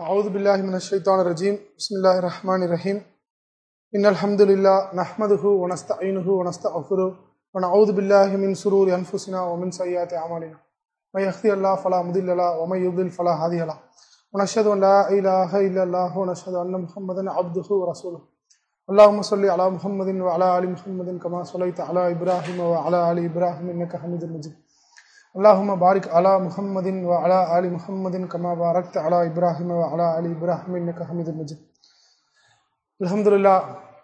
أعوذ بالله من الشيطان الرجيم. بسم الله الرحمن الرحيم. إن الحمد لله نحمده ونستعينه ونستغفره ونعوذ بالله من سرور أنفسنا ومن سيئات أعمالنا. من يهدي الله فلا مضل له ومن يضلل فلا هادي له. ونشهد أن لا إله إلا الله ونشهد أن محمدا عبده ورسوله. اللهم صل على محمد وعلى آل محمد كما صليت على إبراهيم وعلى آل إبراهيم إنك حميد مجيد. அல்லாஹும பாரிக் அலா முஹம்மதின் வ அலா அலி முஹம்மதின் கமா பாரக்த் அலா இப்ராஹிம வ அலா அலி இப்ராஹிமின் ஹமீது மஜித். அலமதுல்லா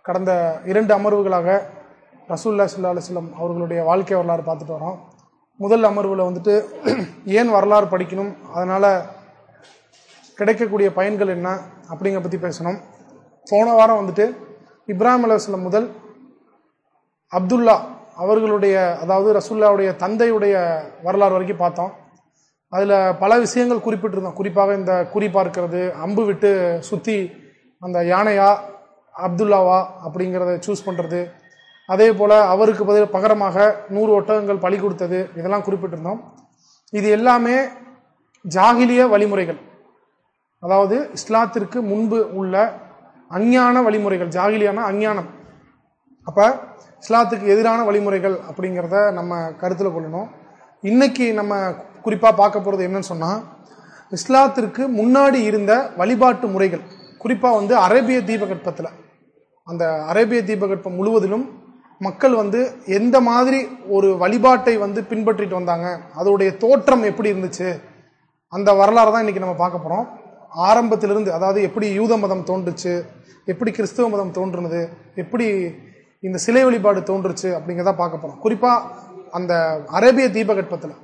கடந்த இரண்டு அமர்வுகளாக ரசூல்லா சுல்லா அலுவலம் அவர்களுடைய வாழ்க்கை வரலாறு பார்த்துட்டு வரோம். முதல் அமர்வில் வந்துட்டு ஏன் வரலாறு படிக்கணும்? அதனால் கிடைக்கக்கூடிய பயன்கள் என்ன? அப்படிங்கிற பற்றி பேசணும். போன வாரம் வந்துட்டு இப்ராஹிம் அலுவலம் முதல் அப்துல்லா அவர்களுடைய அதாவது ரசுல்லாவுடைய தந்தையுடைய வரலாறு வரைக்கும் பார்த்தோம். அதில் பல விஷயங்கள் குறிப்பிட்டிருந்தோம். குறிப்பாக இந்த குறி பார்க்கிறது அம்பு விட்டு சுற்றி அந்த யானையா அப்துல்லாவா அப்படிங்கிறத சூஸ் பண்ணுறது அதே போல் அவருக்கு பதில் பகரமாக நூறு ஒட்டகங்கள் பலி கொடுத்தது இதெல்லாம் குறிப்பிட்டிருந்தோம். இது எல்லாமே ஜாகிலிய வழிமுறைகள். அதாவது இஸ்லாத்திற்கு முன்பு உள்ள அஞ்ஞான வழிமுறைகள். ஜாகிலியான அஞ்ஞானம். அப்போ இஸ்லாத்துக்கு எதிரான வழிமுறைகள் அப்படிங்கிறத நம்ம கருத்தில் கொள்ளணும். இன்னைக்கு நம்ம குறிப்பாக பார்க்க போகிறது என்னன்னு சொன்னால் இஸ்லாத்திற்கு முன்னாடி இருந்த வழிபாட்டு முறைகள் குறிப்பாக வந்து அரேபிய தீபகற்பத்தில் அந்த அரேபிய தீபகற்பம் முழுவதிலும் மக்கள் வந்து எந்த மாதிரி ஒரு வழிபாட்டை வந்து பின்பற்றிட்டு வந்தாங்க அதோடைய தோற்றம் எப்படி இருந்துச்சு அந்த வரலாறு தான் இன்றைக்கி நம்ம பார்க்க போகிறோம் ஆரம்பத்திலிருந்து அதாவது எப்படி யூத மதம் தோன்றுச்சு எப்படி கிறிஸ்துவ மதம் தோன்றுனது எப்படி இந்த சிலை வழிபாடு தோன்றுச்சு அப்படிங்கிறத பார்க்க போறோம். குறிப்பாக அந்த அரேபிய தீபகற்பத்தில்.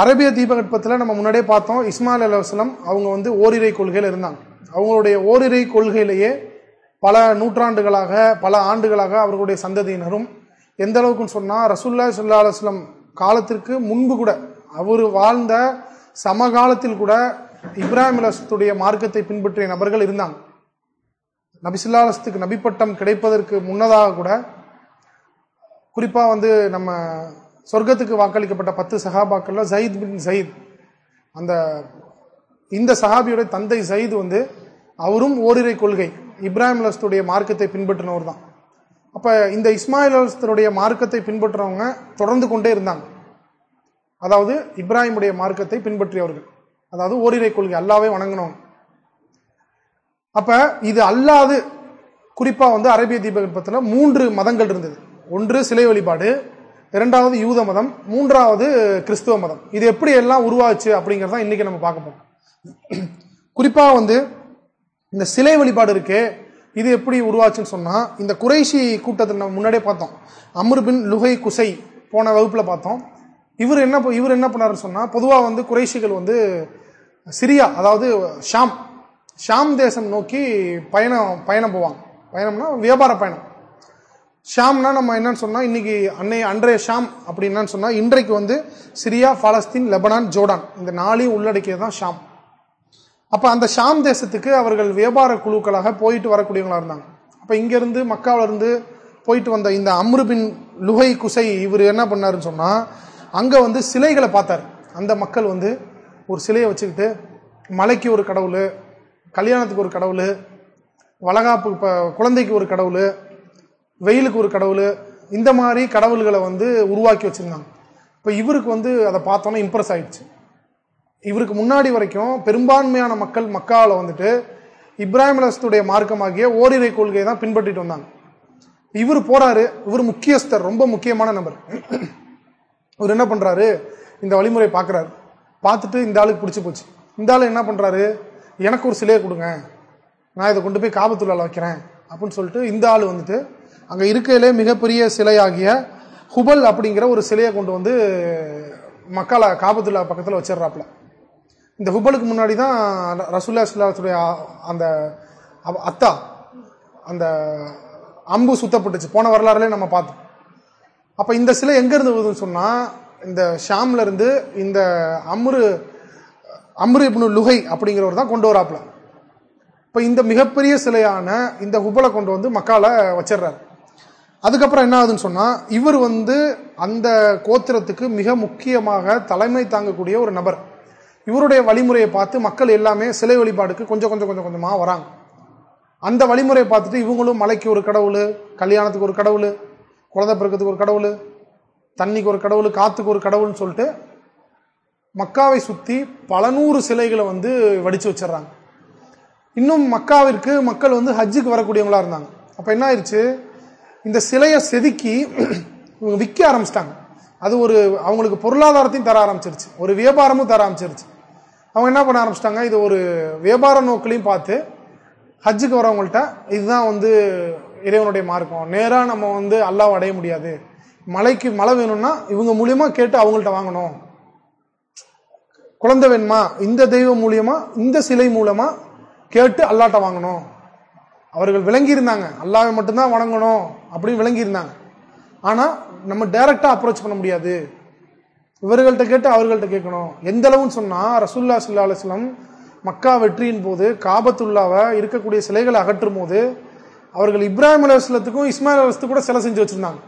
அரேபிய தீபகற்பத்தில் நம்ம முன்னாடியே பார்த்தோம் இஸ்மாயில் அலுவலம் அவங்க வந்து ஓரிரை கொள்கையில் இருந்தாங்க. அவங்களுடைய ஓரிரை கொள்கையிலேயே பல நூற்றாண்டுகளாக பல ஆண்டுகளாக அவர்களுடைய சந்ததியினரும் எந்த அளவுக்குன்னு சொன்னால் ரசுல்லா சுல்லா அலுவலம் காலத்திற்கு முன்பு கூட அவர் வாழ்ந்த சமகாலத்தில் கூட இப்ராஹிம் அலுவலத்துடைய மார்க்கத்தை பின்பற்றிய நபர்கள் இருந்தாங்க. நபிசுல்லாலசத்துக்கு நபிப்பட்டம் கிடைப்பதற்கு முன்னதாக கூட குறிப்பாக வந்து நம்ம சொர்க்கத்துக்கு வாக்களிக்கப்பட்ட பத்து சஹாபாக்கள்ல ஜயித் பின் ஜயித் அந்த இந்த சகாபியுடைய தந்தை ஜயித் வந்து அவரும் ஓரிரை கொள்கை இப்ராஹிம் அலஸ்துடைய மார்க்கத்தை பின்பற்றினவர் தான். அப்போ இந்த இஸ்மாயில் அலஸ்தருடைய மார்க்கத்தை பின்பற்றுறவங்க தொடர்ந்து கொண்டே இருந்தாங்க. அதாவது இப்ராஹிமுடைய மார்க்கத்தை பின்பற்றியவர்கள். அதாவது ஓரிரை கொள்கை அல்லாவே வணங்கினவங்க. அப்ப இது அல்லாது குறிப்பா வந்து அரேபிய தீபகற்பத்தில் மூன்று மதங்கள் இருந்தது. ஒன்று சிலை வழிபாடு இரண்டாவது யூத மதம் மூன்றாவது கிறிஸ்துவ மதம். இது எப்படி எல்லாம் உருவாச்சு அப்படிங்கறத இன்னைக்கு நம்ம பார்க்க போறோம். குறிப்பா வந்து இந்த சிலை வழிபாடு இருக்கே இது எப்படி உருவாச்சுன்னு சொன்னா இந்த குறைஷி கூட்டத்தில் நம்ம முன்னாடியே பார்த்தோம். அமர்பின் லுகை குசை போன வகுப்புல பார்த்தோம். இவர் என்ன இவர் என்ன பண்ணாருன்னு சொன்னா பொதுவாக வந்து குறைஷிகள் வந்து சிரியா அதாவது ஷாம் ஷாம் தேசம் நோக்கி பயணம் பயணம் போவாங்க. பயணம்னா வியாபார பயணம். ஷாம்னா நம்ம என்னன்னு சொன்னா இன்னைக்கு அன்னை அன்றைய ஷாம் அப்படின்னா சொன்னா இன்றைக்கு வந்து சிரியா பாலஸ்தீன் லெபனான் ஜோர்டான் இந்த நாளையும் உள்ளடக்கியது தான் ஷாம் அப்ப அந்த ஷாம் தேசத்துக்கு அவர்கள் வியாபார குழுக்களாக போயிட்டு வரக்கூடியவங்களா இருந்தாங்க. அப்ப இங்கேருந்து மக்காவில இருந்து போயிட்டு வந்த இந்த அம்ருபின் லுகை குசை இவர் என்ன பண்ணாருன்னு சொன்னா அங்க வந்து சிலைகளை பார்த்தார். அந்த மக்கள் வந்து ஒரு சிலையை வச்சுக்கிட்டு மலைக்கு ஒரு கடவுள் கல்யாணத்துக்கு ஒரு கடவுள் வளகாப்பு இப்போ குழந்தைக்கு ஒரு கடவுள் வெயிலுக்கு ஒரு கடவுள் இந்த மாதிரி கடவுள்களை வந்து உருவாக்கி வச்சுருந்தாங்க. இப்போ இவருக்கு வந்து அதை பார்த்தோன்னே இம்ப்ரெஸ் ஆயிடுச்சு. இவருக்கு முன்னாடி வரைக்கும் பெரும்பான்மையான மக்கள் மக்காவில் வந்துட்டு இப்ராஹிம் அலஸ்துடைய மார்க்கமாகிய ஓரிரை கொள்கையை தான் பின்பற்றிட்டு வந்தாங்க. இவர் போறாரு இவர் முக்கியஸ்தர் ரொம்ப முக்கியமான நபர். இவர் என்ன பண்றாரு? இந்த வழிமுறை பார்க்குறாரு. பார்த்துட்டு இந்த ஆளுக்கு பிடிச்சி போச்சு. இந்த ஆள் என்ன பண்றாரு? எனக்கு ஒரு சிலையை கொடுங்க. நான் இதை கொண்டு போய் காபத்துள்ளால வைக்கிறேன் அப்படின்னு சொல்லிட்டு இந்த ஆள் வந்துட்டு அங்கே இருக்கையிலே மிகப்பெரிய சிலையாகிய ஹுபல் அப்படிங்கிற ஒரு சிலையை கொண்டு வந்து மக்களை காபத்துல்லா பக்கத்தில் வச்சிடறாப்புல. இந்த ஹுபலுக்கு முன்னாடி தான் ரசூல்லா சுல்லாத்துடைய அந்த அத்தா அந்த அம்பு சுத்தப்பட்டுச்சு. போன வரலாறுலேயே நம்ம பார்த்தோம். அப்போ இந்த சிலை எங்கேருந்து வருதுன்னு சொன்னால் இந்த ஷாம்லேருந்து இந்த அம்ரு அம்ரு இப்னு லுகை அப்படிங்கிறவர் தான் கொண்டு வராப்ல இப்ப இந்த மிகப்பெரிய சிலையான இந்த ஹுபலை கொண்டு வந்து மக்கால வச்சிடுறாரு அதுக்கப்புறம் என்ன ஆகுதுன்னு சொன்னா இவர் வந்து அந்த கோத்திரத்துக்கு மிக முக்கியமாக தலைமை தாங்கக்கூடிய ஒரு நபர். இவருடைய வழிமுறையை பார்த்து மக்கள் எல்லாமே சிலை வழிபாடுக்கு கொஞ்சம் கொஞ்சம் கொஞ்சம் கொஞ்சமாக வராங்க. அந்த வழிமுறையை பார்த்துட்டு இவங்களும் மலைக்கு ஒரு கடவுள் கல்யாணத்துக்கு ஒரு கடவுள் குழந்தை பிறக்கிறதுக்கு ஒரு கடவுள் தண்ணிக்கு ஒரு கடவுள் காத்துக்கு ஒரு கடவுள்னு சொல்லிட்டு மக்காவை சுற்றி பல நூறு சிலைகளை வந்து வடித்து வச்சிடுறாங்க. இன்னும் மக்காவிற்கு மக்கள் வந்து ஹஜ்ஜுக்கு வரக்கூடியவங்களா இருந்தாங்க. அப்போ என்ன ஆயிடுச்சு இந்த சிலையை செதுக்கி இவங்க விற்க ஆரம்பிச்சிட்டாங்க. அது ஒரு அவங்களுக்கு பொருளாதாரத்தையும் தர ஆரம்பிச்சிருச்சு. ஒரு வியாபாரமும் தர ஆரம்பிச்சிருச்சு. அவங்க என்ன பண்ண ஆரம்பிச்சிட்டாங்க? இது ஒரு வியாபார நோக்கிலையும் பார்த்து ஹஜ்ஜுக்கு வரவங்கள்ட்ட இதுதான் வந்து இறைவனுடைய மார்க்கம். நேராக நம்ம வந்து அல்லாவை அடைய முடியாது. மலைக்கு மழை வேணும்னா இவங்க மூலியமா கேட்டு அவங்கள்ட்ட வாங்கணும். குழந்தை வேணுமா? இந்த தெய்வம் மூலியமா இந்த சிலை மூலமா கேட்டு அல்லாட்ட வாங்கணும். அவர்கள் விளங்கி இருந்தாங்க அல்லாவை மட்டும்தான் வணங்கணும் அப்படின்னு விளங்கி இருந்தாங்க ஆனா நம்ம டைரக்டா அப்ரோச் பண்ண முடியாது. இவர்கள்ட்ட கேட்டு அவர்கள்ட்ட கேட்கணும். எந்த அளவுன்னு சொன்னா ரசுல்லா சுல்லா அலுவலம் மக்கா வெற்றியின் போது காபத்துல்லாவை இருக்கக்கூடிய சிலைகளை அகற்றும் போது அவர்கள் இப்ராஹிம் அலுவலத்துக்கும் இஸ்மாயில் அலுவலத்துக்கும் கூட சிலை செஞ்சு வச்சிருந்தாங்க.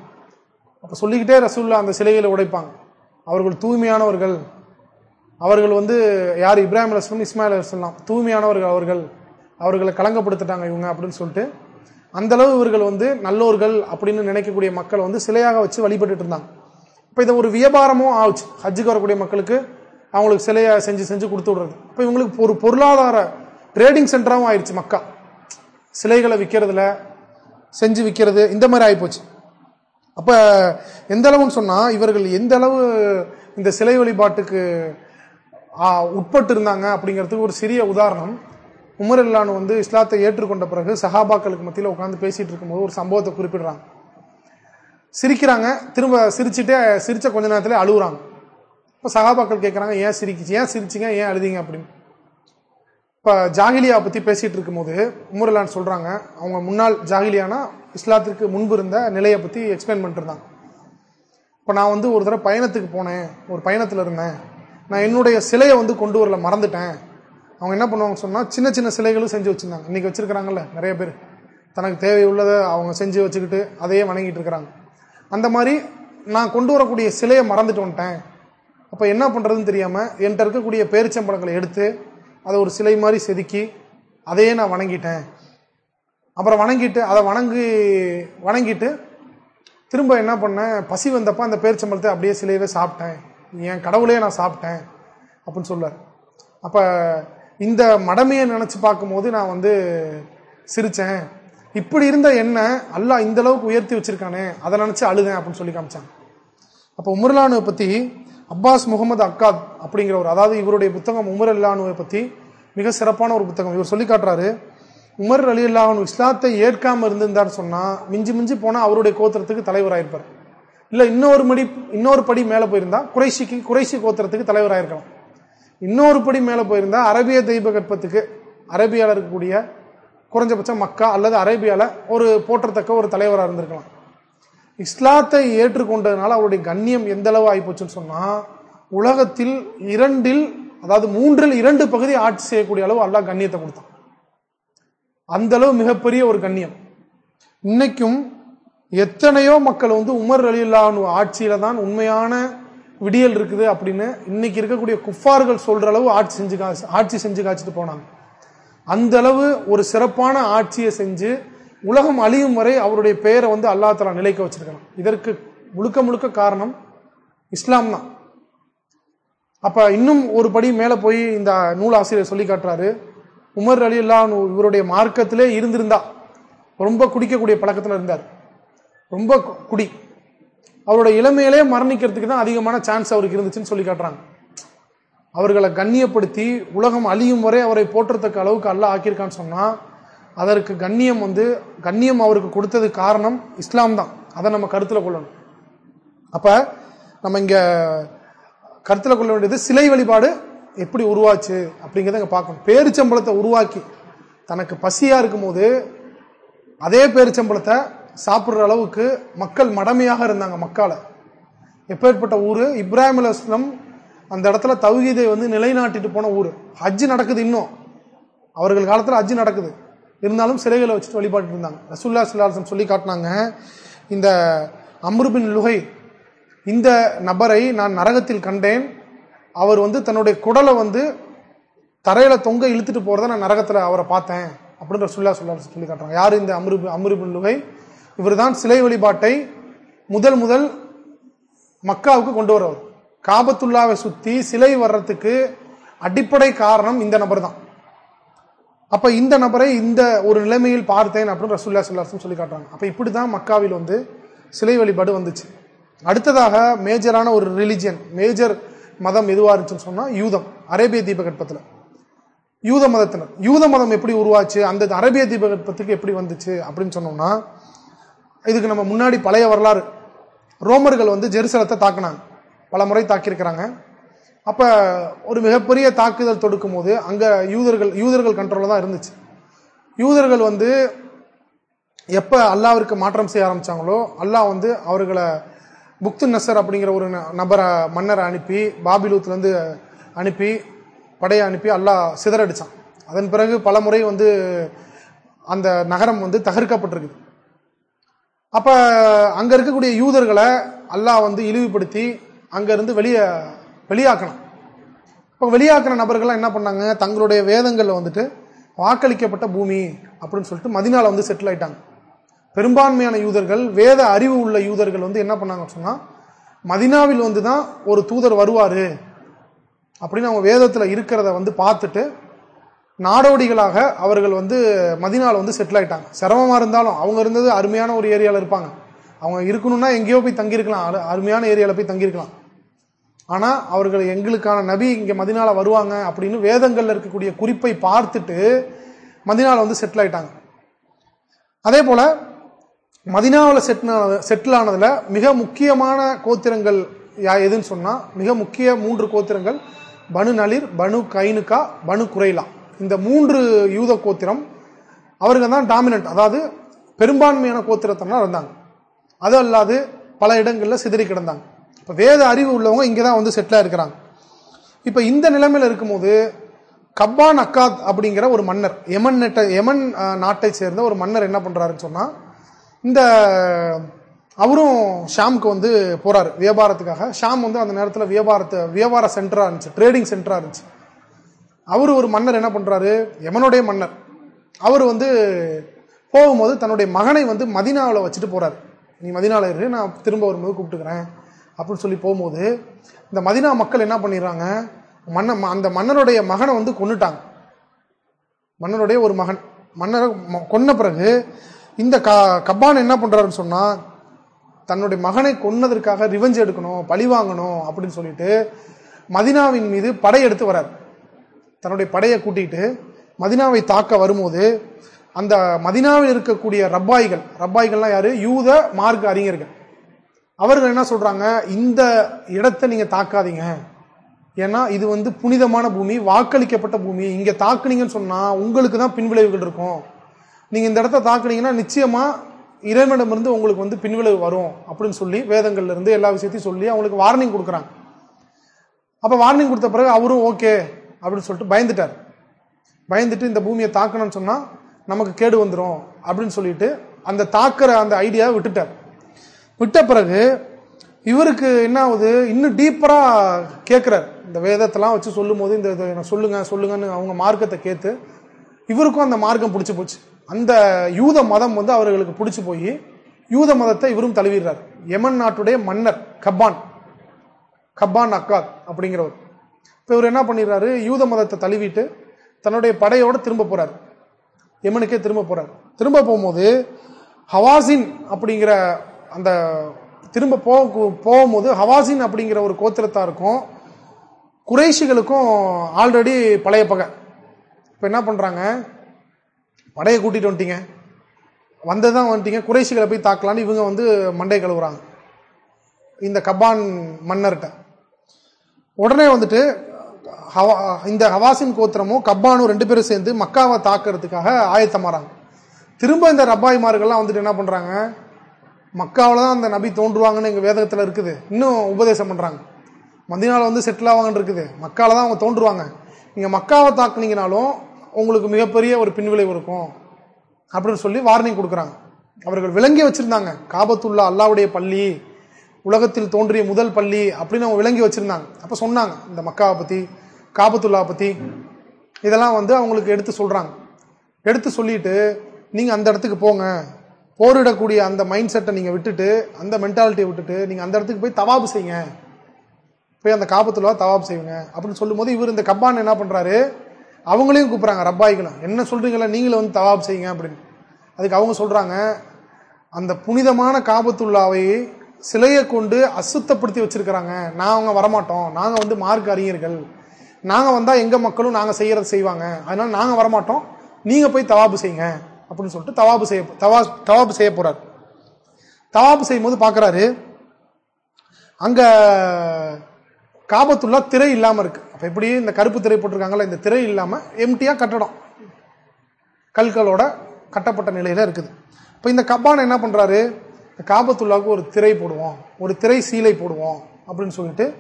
அப்ப சொல்லிக்கிட்டே ரசுல்லா அந்த சிலைகளை உடைப்பாங்க. அவர்கள் தூய்மையானவர்கள். அவர்கள் வந்து யார்? இப்ராஹிம் அலுவலம் இஸ்மாயில் அலுவலாம் தூய்மையானவர்கள் அவர்கள் அவர்களை கலங்கப்படுத்திட்டாங்க இவங்க அப்படின்னு சொல்லிட்டு அந்தளவு இவர்கள் வந்து நல்லோர்கள் அப்படின்னு நினைக்கக்கூடிய மக்களை வந்து சிலையாக வச்சு வழிபட்டு இருந்தாங்க. இப்போ இதை ஒரு வியாபாரமும் ஆச்சு. ஹஜ்ஜுக்கு வரக்கூடிய மக்களுக்கு அவங்களுக்கு சிலையை செஞ்சு செஞ்சு கொடுத்து விடுறது. இப்போ இவங்களுக்கு ஒரு பொருளாதார ட்ரேடிங் சென்டராகவும் ஆயிடுச்சு மக்கா. சிலைகளை விற்கிறதுல செஞ்சு விற்கிறது இந்த மாதிரி ஆகிப்போச்சு அப்போ எந்த அளவுன்னு சொன்னால் இவர்கள் எந்த அளவு இந்த சிலை வழிபாட்டுக்கு உட்பட்டு இருந்தாங்க அப்படிங்கிறதுக்கு ஒரு சிறிய உதாரணம். உமர் இல்லானு வந்து இஸ்லாத்தை ஏற்றுக்கொண்ட பிறகு சஹாபாக்களுக்கு மத்தியில் உட்காந்து பேசிட்டு இருக்கும்போது ஒரு சம்பவத்தை குறிப்பிடுறாங்க. சிரிக்கிறாங்க. திரும்ப சிரிச்சுட்டே சிரிச்ச கொஞ்ச நேரத்தில் அழுகுறாங்க இப்போ சகாபாக்கள் கேட்குறாங்க ஏன் சிரிக்கிச்சு? ஏன் சிரிச்சிங்க? ஏன் அழுதிங்க? அப்படின்னு. இப்போ ஜாகிலியா பற்றி பேசிட்டு இருக்கும்போது உமர்லான்னு சொல்கிறாங்க அவங்க முன்னாள் ஜாகிலியானா இஸ்லாத்திற்கு முன்பு இருந்த நிலையை பற்றி எக்ஸ்பிளைன் பண்ணிட்டு இருந்தாங்க. இப்போ நான் வந்து ஒரு தடவை பயணத்துக்கு போனேன். ஒரு பயணத்தில் இருந்தேன். நான் என்னுடைய சிலையை வந்து கொண்டு வரல மறந்துட்டேன். அவங்க என்ன பண்ணுவாங்க சொன்னால் சின்ன சின்ன சிலைகளும் செஞ்சு வச்சுருந்தாங்க. இன்றைக்கி வச்சுருக்கிறாங்கல்ல நிறைய பேர். தனக்கு தேவையுள்ளதை அவங்க செஞ்சு வச்சுக்கிட்டு அதையே வணங்கிட்டு இருக்கிறாங்க. அந்த மாதிரி நான் கொண்டு வரக்கூடிய சிலையை மறந்துட்டு வந்துட்டேன். அப்போ என்ன பண்ணுறதுன்னு தெரியாமல் என்கிட்ட இருக்கக்கூடிய பேரிச்சம்பழங்களை எடுத்து அதை ஒரு சிலை மாதிரி செதுக்கி அதையே நான் வணங்கிட்டேன். அப்புறம் வணங்கிட்டு அதை வணங்கி வணங்கிட்டு திரும்ப என்ன பண்ணேன் பசி வந்தப்போ அந்த பேரிச்சம்பழத்தை அப்படியே சிலையவே சாப்பிட்டேன். என் கடவுளையே நான் சாப்பிட்டேன் அப்படின்னு சொல்லுவார். அப்போ இந்த மடமையை நினச்சி பார்க்கும்போது நான் வந்து சிரித்தேன் இப்படி இருந்த என்ன? அல்லாஹ் இந்த அளவுக்கு உயர்த்தி வச்சிருக்கானே அதை நினச்சி அழுதேன் அப்படின்னு சொல்லி காமிச்சாங்க. அப்போ உமர்லானுவை பற்றி அப்பாஸ் முகமது அக்காத் அப்படிங்கிற ஒரு அதாவது இவருடைய புத்தகம் உமர் அல்லானுவை பற்றி மிக சிறப்பான ஒரு புத்தகம். இவர் சொல்லி காட்டுறாரு உமர் அலி அல்லாஹனு இஸ்லாத்தை ஏற்காமல் இருந்திருந்தார் சொன்னால் மிஞ்சி மிஞ்சி போனால் அவருடைய கோத்திரத்துக்கு தலைவராயிருப்பார். இல்ல இன்னொரு மடி இன்னொரு படி மேல போயிருந்தா குறைஷிக்கு குறைஷி கோத்திரத்துக்கு தலைவராயிருக்கலாம். இன்னொரு படி மேல போயிருந்தா அரபிய தெய்வ கற்பத்துக்கு அரேபியால இருக்கக்கூடிய குறைஞ்சபட்சம் மக்கா அல்லது அரேபியால ஒரு போற்றத்தக்க ஒரு தலைவராக இருந்திருக்கலாம். இஸ்லாத்தை ஏற்றுக்கொண்டதுனால அவருடைய கண்ணியம் எந்த அளவு ஆகிப்போச்சுன்னு சொன்னா உலகத்தில் இரண்டில் அதாவது மூன்றில் இரண்டு பகுதி ஆட்சி செய்யக்கூடிய அளவு அல்லா கண்ணியத்தை கொடுத்தான். அந்த அளவு மிகப்பெரிய ஒரு கண்ணியம். இன்னைக்கும் எத்தனையோ மக்கள் வந்து உமர் அலில்லானு ஆட்சியில தான் உண்மையான விடியல் இருக்குது அப்படின்னு இன்னைக்கு இருக்கக்கூடிய குஃபார்கள் சொல்ற அளவு ஆட்சி செஞ்சு ஆட்சி செஞ்சு காய்ச்சிட்டு போனாங்க. அந்த அளவு ஒரு சிறப்பான ஆட்சியை செஞ்சு உலகம் அழியும் வரை அவருடைய பெயரை வந்து அல்லா தலா நிலைக்க வச்சிருக்கலாம் இதற்கு முழுக்க முழுக்க காரணம் இஸ்லாம் தான். அப்ப இன்னும் ஒரு படி மேல போய் இந்த நூலாசிரியர் சொல்லி காட்டுறாரு உமர் அலி அல்லா இவருடைய மார்க்கத்திலே இருந்திருந்தா ரொம்ப குடிக்கக்கூடிய பழக்கத்துல இருந்தார். ரொம்ப குடி. அவரோட இளமையிலே மரணிக்கிறதுக்கு தான் அதிகமான சான்ஸ் அவருக்கு இருந்துச்சுன்னு சொல்லி காட்டுறாங்க. அவர்களை கண்ணியப்படுத்தி உலகம் அழியும் வரை அவரை போற்றத்தக்க அளவுக்கு அல்லாஹ் ஆக்கியிருக்கான்னு சொன்னா அதற்கு கண்ணியம் வந்து கண்ணியம் அவருக்கு கொடுத்தது காரணம் இஸ்லாம் தான். அதை நம்ம கருத்துல கொள்ளணும். அப்ப நம்ம இங்க கருத்துல கொள்ள வேண்டியது சிலை வழிபாடு எப்படி உருவாச்சு அப்படிங்கிறத இங்க பார்க்கணும். பேரிச்சம்பளத்தை உருவாக்கி தனக்கு பசியா இருக்கும்போது அதே பேரிச்சம்பளத்தை சாப்பிடுற அளவுக்கு மக்கள் மடமையாக இருந்தாங்க மக்கால. எப்பேற்பட்ட ஊரு? இப்ராஹிம் அலுவலம் அந்த இடத்துல தௌஹீதை வந்து நிலைநாட்டிட்டு போன ஊர். ஹஜ்ஜு நடக்குது இன்னும். அவர்கள் காலத்தில் ஹஜ்ஜு நடக்குது. இருந்தாலும் சிலைகளை வச்சுட்டு வழிபாட்டு இருந்தாங்க. ரசுல்லா சுல்லாசம் சொல்லி காட்டினாங்க இந்த அம்ருபின் லுகை இந்த நபரை நான் நரகத்தில் கண்டேன். அவர் வந்து தன்னுடைய குடலை வந்து தரையில தொங்க இழுத்துட்டு போறத நான் நரகத்தில் அவரை பார்த்தேன். அப்படின்ற சொல்லா சொல்ல சொல்லி காட்டுறாங்க. யார் இந்த அம்ரு அம்ருபின் லுகை? இவர்தான் சிலை வழிபாட்டை முதல் முதல் மக்காவுக்கு கொண்டு வரவர். காபத்துல்லாவை சுத்தி சிலை வர்றதுக்கு அடிப்படை காரணம் இந்த நபர் தான் அப்ப இந்த நபரை இந்த ஒரு நிலைமையில் பார்த்தேன் அப்படின்னு ரசூல்லா சொல்லாசன் சொல்லி காட்டுறாங்க. அப்ப இப்படிதான் மக்காவில் வந்து சிலை வழிபாடு வந்துச்சு. அடுத்ததாக மேஜரான ஒரு ரிலிஜியன் மேஜர் மதம் எதுவா இருந்துச்சுன்னு சொன்னா யூதம் அரேபிய தீபகற்பத்தில். யூத மதத்தினர். யூத மதம் எப்படி உருவாச்சு? அந்த அரேபிய தீபகற்பத்துக்கு எப்படி வந்துச்சு அப்படின்னு சொன்னோம்னா இதுக்கு நம்ம முன்னாடி பழைய வரலாறு. ரோமர்கள் வந்து ஜெருசலத்தை தாக்குனாங்க. பல முறை தாக்கியிருக்கிறாங்க. அப்போ ஒரு மிகப்பெரிய தாக்குதல் தொடுக்கும் போது அங்கே யூதர்கள் யூதர்கள் கண்ட்ரோலில் தான் இருந்துச்சு. யூதர்கள் வந்து எப்போ அல்லாவிற்கு மாற்றம் செய்ய ஆரம்பித்தாங்களோ அல்லாஹ் வந்து அவர்களை புக்து நசர் அப்படிங்கிற ஒரு ந- நபரை மன்னரை அனுப்பி பாபிலூத்துலேருந்து அனுப்பி படையை அனுப்பி அல்லாஹ் சிதறடிச்சான். அதன் பிறகு பல முறை வந்து அந்த நகரம் வந்து தகர்க்கப்பட்டிருக்குது. அப்ப அங்க இருக்கக்கூடிய யூதர்களை அல்லாஹ் வந்து இழிவுபடுத்தி அங்கேருந்து வெளியே வெளியாக்கணும். இப்போ வெளியாக்கின நபர்கள்லாம் என்ன பண்ணாங்க? தங்களுடைய வேதங்கள்ல வந்துட்டு வாக்களிக்கப்பட்ட பூமி அப்படின்னு சொல்லிட்டு மதினால வந்து செட்டில் ஆயிட்டாங்க. பெரும்பான்மையான யூதர்கள் வேத அறிவு உள்ள யூதர்கள் வந்து என்ன பண்ணாங்கன்னு சொன்னா மதினாவில் வந்து தான் ஒரு தூதர் வருவாரு அப்படின்னு அவங்க வேதத்துல இருக்கிறத வந்து பார்த்துட்டு நாடோடிகளாக அவர்கள் வந்து மதினாவில் வந்து செட்டில் ஆயிட்டாங்க. சிரமமாக இருந்தாலும் அவங்க இருந்தது அருமையான ஒரு ஏரியாவில் இருப்பாங்க. அவங்க இருக்கணும்னா எங்கேயோ போய் தங்கியிருக்கலாம். அருமையான ஏரியாவில் போய் தங்கியிருக்கலாம். ஆனால் அவர்கள் எங்களுக்கான நபி இங்கே மதினால வருவாங்க அப்படின்னு வேதங்களில் இருக்கக்கூடிய குறிப்பை பார்த்துட்டு மதினால வந்து செட்டில் ஆயிட்டாங்க. அதே போல் மதினாவில் செட்டில் செட்டில் ஆனதில் மிக முக்கியமான கோத்திரங்கள் யா- எதுன்னு சொன்னால் மிக முக்கிய மூன்று கோத்திரங்கள் பனு நளிர் பனு கைனுக்கா பனு குரைலா. இந்த மூன்று யூத கோத்திரம் அவருங்க தான் டாமினன்ட் அதாவது பெரும்பான்மையான கோத்திரத்தினா இருந்தாங்க. அது அல்லாது பல இடங்களில் சிதறி கிடந்தாங்க. இப்போ வேத அறிவு உள்ளவங்க இங்கே தான் வந்து செட்டிலாக இருக்கிறாங்க. இப்போ இந்த நிலைமையில இருக்கும்போது கப்பான் அக்காத் அப்படிங்கிற ஒரு மன்னர் எமன் நெட்ட யமன் நாட்டை சேர்ந்த ஒரு மன்னர் என்ன பண்ணுறாருன்னு சொன்னால் இந்த அவரும் ஷாமுக்கு வந்து போகிறார் வியாபாரத்துக்காக. ஷாம் வந்து அந்த நேரத்தில் வியாபாரத்தை வியாபார சென்டராக இருந்துச்சு ட்ரேடிங் சென்டராக இருந்துச்சு. அவர் ஒரு மன்னர் என்ன பண்றாரு? எமனுடைய மன்னர். அவர் வந்து போகும்போது தன்னுடைய மகனை வந்து மதினாவில் வச்சுட்டு போறாரு. நீ மதினாவில் இரு நான் திரும்ப வரும்போது கூப்பிட்டுக்கிறேன் அப்படின்னு சொல்லி போகும்போது இந்த மதினா மக்கள் என்ன பண்ணிடுறாங்க? மன்ன அந்த மன்னருடைய மகனை வந்து கொண்டுட்டாங்க மன்னருடைய ஒரு மகன். மன்னரை ம- கொன்ன பிறகு இந்த க கப்பான் என்ன பண்ணுறாருன்னு சொன்னால் தன்னுடைய மகனை கொன்னதற்காக ரிவெஞ்ச் எடுக்கணும் பழி வாங்கணும் அப்படின்னு சொல்லிட்டு மதினாவின் மீது படையெடுத்து வர்றார் தன்னுடைய படையை கூட்டிகிட்டு மதினாவை தாக்க வரும்போது அந்த மதினாவில் இருக்கக்கூடிய ரப்பாய்கள் ரப்பாய்கள்லாம் யாரு? யூத மார்க் அறிஞர்கள். அவர்கள் என்ன சொல்றாங்க? இந்த இடத்தை நீங்க தாக்காதீங்க. ஏன்னா இது வந்து புனிதமான பூமி வாக்களிக்கப்பட்ட பூமி. இங்க தாக்குனீங்கன்னு சொன்னா உங்களுக்கு தான் பின்விளைவுகள் இருக்கும். நீங்க இந்த இடத்த தாக்குனீங்கன்னா நிச்சயமா இறைவனிடமிருந்து உங்களுக்கு வந்து பின்விளைவு வரும் அப்படின்னு சொல்லி வேதங்கள்ல இருந்து எல்லா விஷயத்தையும் சொல்லி அவங்களுக்கு வார்னிங் கொடுக்குறாங்க. அப்ப வார்னிங் கொடுத்த பிறகு அவரும் ஓகே அப்படின்னு சொல்லிட்டு பயந்துட்டார். பயந்துட்டு இந்த பூமியை தாக்கணும்னு சொன்னா நமக்கு கேடு வந்துடும் அப்படின்னு சொல்லிட்டு அந்த தாக்குற அந்த ஐடியாவை விட்டுட்டார். விட்ட பிறகு இவருக்கு என்ன ஆகுது? இன்னும் டீப்பரா கேட்கிறார் இந்த வேதத்தெல்லாம் வச்சு சொல்லும் போது இந்த இதை சொல்லுங்க சொல்லுங்கன்னு அவங்க மார்க்கத்தை கேட்டு இவருக்கும் அந்த மார்க்கம் பிடிச்சு போச்சு. அந்த யூத மதம் வந்து அவர்களுக்கு பிடிச்சு போய் யூத மதத்தை இவரும் தழுவிடுறார். யமன் நாட்டுடைய மன்னர் கப்பான். கப்பான் அக்காத் அப்படிங்கிறவர். இப்போ இவர் என்ன பண்ணிடுறாரு? யூத மதத்தை தழுவிட்டு தன்னுடைய படையோடு திரும்ப போறார். எமனுக்கே திரும்ப போறார். திரும்ப போகும்போது ஹவாசின் அப்படிங்கிற அந்த திரும்ப போக போகும்போது ஹவாசின் அப்படிங்கிற ஒரு கோத்திரத்தா இருக்கும். குறைஷிகளுக்கும் ஆல்ரெடி பழைய பகை. இப்போ என்ன பண்ணுறாங்க படையை கூட்டிட்டு வந்துட்டீங்க. வந்ததான் வந்துட்டீங்க. குறைஷிகளை போய் தாக்கலான்னு இவங்க வந்து மண்டை கழுவுறாங்க. இந்த கபான் மன்னர்கிட்ட. உடனே வந்துட்டு இந்த ஹவாசின் கோத்திரமும் கப்பானும் ரெண்டு பேரும் சேர்ந்து மக்காவை தாக்குறதுக்காக ஆயத்தமாறாங்க திரும்ப இந்த ரப்பாய்மார்கள்லாம் வந்துட்டு என்ன பண்ணுறாங்க மக்காவில் தான் அந்த நபி தோன்றுவாங்கன்னு எங்கள் வேதகத்தில் இருக்குது. இன்னும் உபதேசம் பண்ணுறாங்க மதினால வந்து செட்டில் ஆவாங்கன்னு இருக்குது. மக்காவில் தான் அவங்க தோன்றுவாங்க. நீங்கள் மக்காவை தாக்குனீங்கனாலும் உங்களுக்கு மிகப்பெரிய ஒரு பின்விளைவு இருக்கும். அப்படின்னு சொல்லி வார்னிங் கொடுக்குறாங்க. அவர்கள் விளங்கி வச்சுருந்தாங்க. காபத்துல்லா அல்லாவுடைய பள்ளி உலகத்தில் தோன்றிய முதல் பள்ளி அப்படின்னு அவங்க விளங்கி வச்சுருந்தாங்க. அப்போ சொன்னாங்க இந்த மக்காவை பற்றி காபத்துல்லா பத்தி இதெல்லாம் வந்து அவங்களுக்கு எடுத்து சொல்றாங்க. எடுத்து சொல்லிட்டு நீங்க அந்த இடத்துக்கு போங்க. போரிடக்கூடிய அந்த மைண்ட் செட்டை நீங்க விட்டுட்டு அந்த மென்டாலிட்டியை விட்டுட்டு நீங்க அந்த இடத்துக்கு போய் தவாபு செய்யுங்க போய் அந்த காபத்துல்லா தவாபு செய்யுங்க. அப்படின்னு சொல்லும்போது இவர் இந்த கப்பான் என்ன பண்றாரு? அவங்களையும் கூப்பிடுறாங்க ரப்பாய்களும் என்ன சொல்றீங்களா நீங்களும் வந்து தவாபு செய்யுங்க. அப்படின்னு. அதுக்கு அவங்க சொல்றாங்க அந்த புனிதமான காபத்துள்ளாவை சிலையை கொண்டு அசுத்தப்படுத்தி வச்சிருக்கிறாங்க. நாங்க வரமாட்டோம். நாங்கள் வந்து மார்க் அறிஞர்கள். நாங்கள் வந்தால் எங்கள் மக்களும் நாங்கள் செய்கிறத செய்வாங்க. அதனால நாங்கள் வரமாட்டோம். நீங்கள் போய் தவாபு செய்யுங்க. அப்படின்னு சொல்லிட்டு தவாபு செய்ய தவா தவாபு செய்ய போறாரு. தவாபு செய்யும் போது அங்கே அங்க திரை இல்லாமல் இருக்கு. அப்போ எப்படி இந்த கருப்பு திரை போட்டிருக்காங்கல்ல இந்த திரை இல்லாமல் எம்டியாக கட்டடம். கல்களோட கட்டப்பட்ட நிலையில இருக்குது. இப்போ இந்த கப்பான் என்ன பண்ணுறாரு இந்த ஒரு திரை போடுவோம் ஒரு திரை சீலை போடுவோம் அப்படின்னு சொல்லிட்டு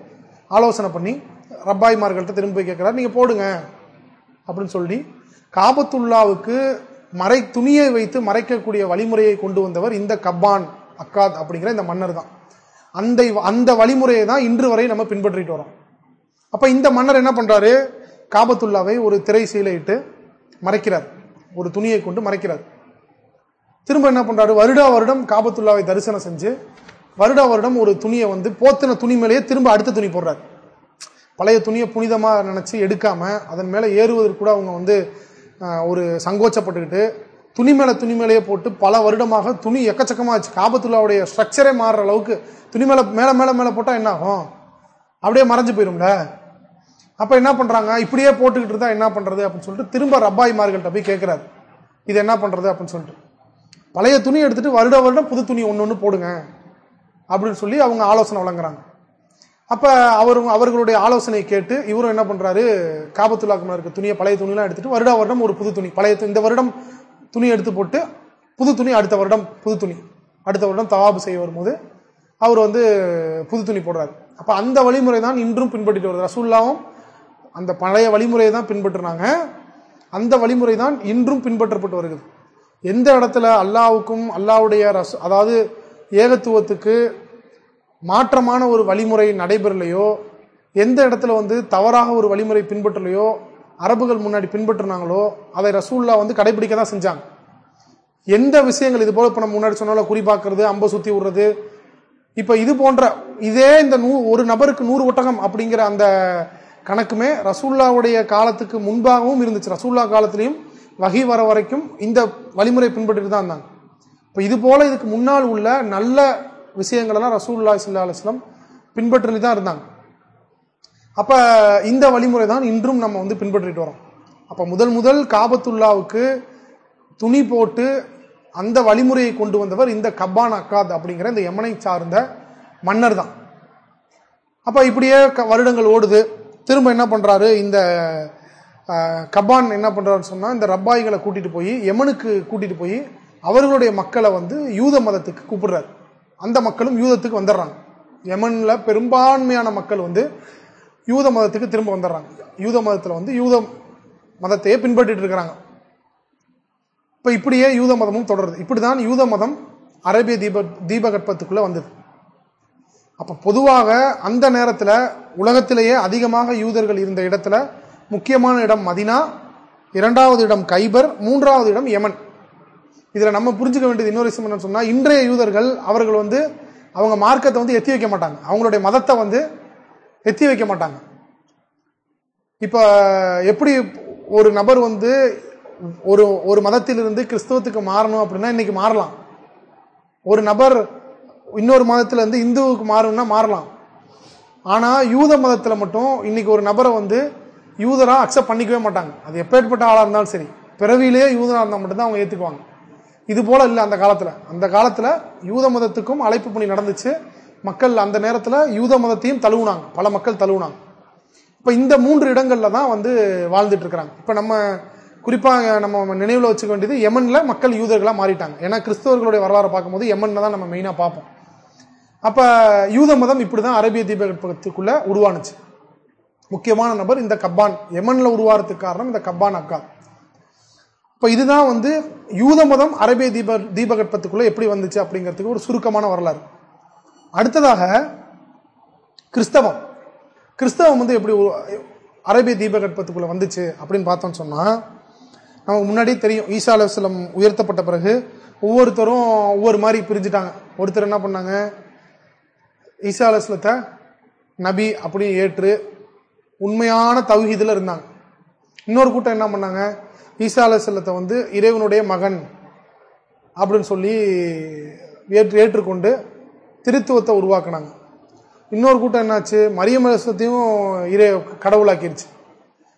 ஆலோசனை பண்ணி ரப்பாய்மார்கள்ட்ட திரும்பி போய் கேட்கிறாரு நீங்க போடுங்க அப்படின்னு சொல்லி காபத்துல்லாவுக்கு மறை துணியை வைத்து மறைக்கக்கூடிய வழிமுறையை கொண்டு வந்தவர் இந்த கப்பான் அக்காத் அப்படிங்கிற இந்த மன்னர் தான். அந்த அந்த வழிமுறையை தான் இன்று வரை நம்ம பின்பற்றிட்டு வரோம். அப்ப இந்த மன்னர் என்ன பண்றாரு? காபத்துல்லாவை ஒரு திரை சீலையிட்டு மறைக்கிறார். ஒரு துணியை கொண்டு மறைக்கிறார். திரும்ப என்ன பண்றாரு? வருடா வருடம் காபத்துல்லாவை தரிசனம் செஞ்சு வருடா வருடம் ஒரு துணியை வந்து போத்தின துணி மேலேயே திரும்ப அடுத்த துணி போடுறாரு. பழைய துணியை புனிதமாக நினச்சி எடுக்காமல் அதன் மேலே ஏறுவதற்கு கூட அவங்க வந்து ஒரு சங்கோச்சப்பட்டுக்கிட்டு துணி மேலே துணி மேலேயே போட்டு பல வருடமாக துணி எக்கச்சக்கமா ஆச்சு. காபத்துல்லாவுடைய ஸ்ட்ரக்சரே மாறுற அளவுக்கு துணி மேலே மேலே மேலே மேலே போட்டால் என்ன ஆகும்? அப்படியே மறைஞ்சு போயிரும்ல? அப்போ என்ன பண்ணுறாங்க இப்படியே போட்டுக்கிட்டு இருந்தால் என்ன பண்ணுறது அப்படின்னு சொல்லிட்டு திரும்ப ரப்பாய்மார்கள்ட்ட போய் கேட்குறாரு இது என்ன பண்ணுறது அப்படின்னு சொல்லிட்டு. பழைய துணி எடுத்துகிட்டு வருட வருடம் புது துணி ஒன்று ஒன்று போடுங்க அப்படின்னு சொல்லி அவங்க ஆலோசனை வழங்குறாங்க. அப்ப அவரும் அவர்களுடைய ஆலோசனை கேட்டு இவரும் என்ன பண்றாரு? காபத்துல்லாக்கு இருக்க துணியை பழைய துணியெல்லாம் எடுத்துட்டு வருடா வருடம் ஒரு புது துணி. பழைய இந்த வருடம் துணி எடுத்து போட்டு புது துணி அடுத்த வருடம் புது துணி. அடுத்த வருடம் தவாபு செய்ய வரும்போது அவர் வந்து புது துணி போடுறாரு. அப்ப அந்த வழிமுறை தான் இன்றும் பின்பற்றிட்டு வருது. ரசூல்லாவும் அந்த பழைய வழிமுறையை தான் பின்பற்றுனாங்க. அந்த வழிமுறை தான் இன்றும் பின்பற்றப்பட்டு வருகிறது. எந்த இடத்துல அல்லாவுக்கும் அல்லாவுடைய ரசு அதாவது ஏகத்துவத்துக்கு மாற்றமான ஒரு வழிமுறை நடைபெறலையோ எந்த இடத்துல வந்து தவறாக ஒரு வழிமுறை பின்பற்றலையோ அரபுகள் முன்னாடி பின்பற்றினாங்களோ அதை ரசூல்லா வந்து கடைபிடிக்க தான் செஞ்சாங்க. எந்த விஷயங்கள் இது போல இப்ப நம்ம முன்னாடி சொன்னால குறிப்பாக்குறது அம்ப சுத்தி விடுறது. இப்ப இது போன்ற இதே இந்த நூ ஒரு நபருக்கு நூறு ஒட்டகம் அப்படிங்கிற அந்த கணக்குமே ரசூல்லாவுடைய காலத்துக்கு முன்பாகவும் இருந்துச்சு. ரசூல்லா காலத்திலையும் வகை வர வரைக்கும் இந்த வழிமுறை பின்பற்றிட்டு தான் இருந்தாங்க. இப்ப இது போல இதுக்கு முன்னால் உள்ள நல்ல விஷயங்களெல்லாம் ரசூல்லா சல்லா அலுவலம் பின்பற்றி தான் இருந்தாங்க. அப்போ இந்த வழிமுறை தான் இன்றும் நம்ம வந்து பின்பற்றிட்டு வரோம் அப்போ முதல் முதல் காபத்துல்லாவுக்கு துணி போட்டு அந்த வழிமுறையை கொண்டு வந்தவர் இந்த கப்பான் அக்காத் அப்படிங்கிற இந்த யமனை சார்ந்த மன்னர் தான். அப்போ இப்படியே க- வருடங்கள் ஓடுது. திரும்ப என்ன பண்ணுறாரு இந்த கபான் கப்பான் என்ன பண்ணுறாருன்னு சொன்னா இந்த ரப்பாய்களை கூட்டிட்டு போய் யமனுக்கு கூட்டிட்டு போய் அவர்களுடைய மக்களை வந்து யூத மதத்துக்கு கூப்பிடுறாரு. அந்த மக்களும் யூதத்துக்கு வந்துடுறாங்க. யமன்ல பெரும்பான்மையான மக்கள் வந்து யூத மதத்துக்கு திரும்ப வந்துடுறாங்க. யூத மதத்தில் வந்து யூத மதத்தையே பின்பற்றிட்டு இருக்கிறாங்க. இப்போ இப்படியே யூத மதமும் தொடருது. இப்படி தான் யூத மதம் அரேபிய தீப தீபகற்பத்துக்குள்ளே வந்தது. அப்போ பொதுவாக அந்த நேரத்தில் உலகத்திலேயே அதிகமாக யூதர்கள் இருந்த இடத்துல முக்கியமான இடம் மதினா இரண்டாவது இடம் கைபர் மூன்றாவது இடம் யமன். இதில் நம்ம புரிஞ்சுக்க வேண்டியது இன்னொரு விஷயம் என்னன்னு சொன்னால் இன்றைய யூதர்கள் அவர்கள் வந்து அவங்க மார்க்கத்தை வந்து எத்தி வைக்க மாட்டாங்க. அவங்களுடைய மதத்தை வந்து எத்தி வைக்க மாட்டாங்க. இப்போ எப்படி ஒரு நபர் வந்து ஒரு ஒரு மதத்திலிருந்து கிறிஸ்தவத்துக்கு மாறணும் அப்படின்னா இன்னைக்கு மாறலாம். ஒரு நபர் இன்னொரு மதத்துல இருந்து இந்துவுக்கு மாறணும்னா மாறலாம். ஆனால் யூத மதத்தில் மட்டும் இன்னைக்கு ஒரு நபரை வந்து யூதராக அக்செப்ட் பண்ணிக்கவே மாட்டாங்க. அது எப்பேற்பட்ட ஆளாக இருந்தாலும் சரி. பிறவிலேயே யூதராக இருந்தால் மட்டும்தான் அவங்க ஏற்றுக்குவாங்க இது போல இல்லை அந்த காலத்தில். அந்த காலத்தில் யூத மதத்துக்கும் அழைப்பு பணி நடந்துச்சு. மக்கள் அந்த நேரத்தில் யூத மதத்தையும் தழுவுனாங்க. பல மக்கள் தழுவுனாங்க. இப்போ இந்த மூன்று இடங்களில் தான் வந்து வாழ்ந்துட்டு இருக்கிறாங்க இப்போ நம்ம குறிப்பாக நம்ம நினைவில் வச்சுக்க வேண்டியது எமனில் மக்கள் யூதர்களாக மாறிட்டாங்க. ஏன்னா கிறிஸ்தவர்களுடைய வரலாறு பார்க்கும்போது எமனில் தான் நம்ம மெயினாக பார்ப்போம். அப்போ யூத மதம் இப்படி தான் அரேபிய தீபகற்பத்துக்குள்ளே உருவானுச்சு. முக்கியமான நபர் இந்த கப்பான். எமனில் உருவாகிறதுக்கு காரணம் இந்த கப்பான் அக்கா இப்போ இதுதான் வந்து யூத மதம் அரேபிய தீப தீபகற்பத்துக்குள்ளே எப்படி வந்துச்சு அப்படிங்கிறதுக்கு ஒரு சுருக்கமான வரலாறு. அடுத்ததாக கிறிஸ்தவம். கிறிஸ்தவம் வந்து எப்படி ஒரு- அரேபிய தீபகற்பத்துக்குள்ள வந்துச்சு அப்படின்னு பார்த்தோம்னு சொன்னால் நமக்கு முன்னாடியே தெரியும். ஈசா அலுவலம் உயர்த்தப்பட்ட பிறகு ஒவ்வொருத்தரும் ஒவ்வொரு மாதிரி பிரிஞ்சுட்டாங்க. ஒருத்தர் என்ன பண்ணாங்க? ஈசா அலுவலத்தை நபி அப்படின்னு ஏற்று உண்மையான தௌஹீதுல இருந்தாங்க. இன்னொரு கூட்டம் என்ன பண்ணாங்க? ஈசா அலுவலத்தை வந்து இறைவனுடைய மகன் அப்படின்னு சொல்லி ஏற்று ஏற்றுக்கொண்டு திருத்துவத்தை உருவாக்குனாங்க. இன்னொரு கூட்டம் என்னாச்சு? மரியம் இறை கடவுளாக்கிருச்சு.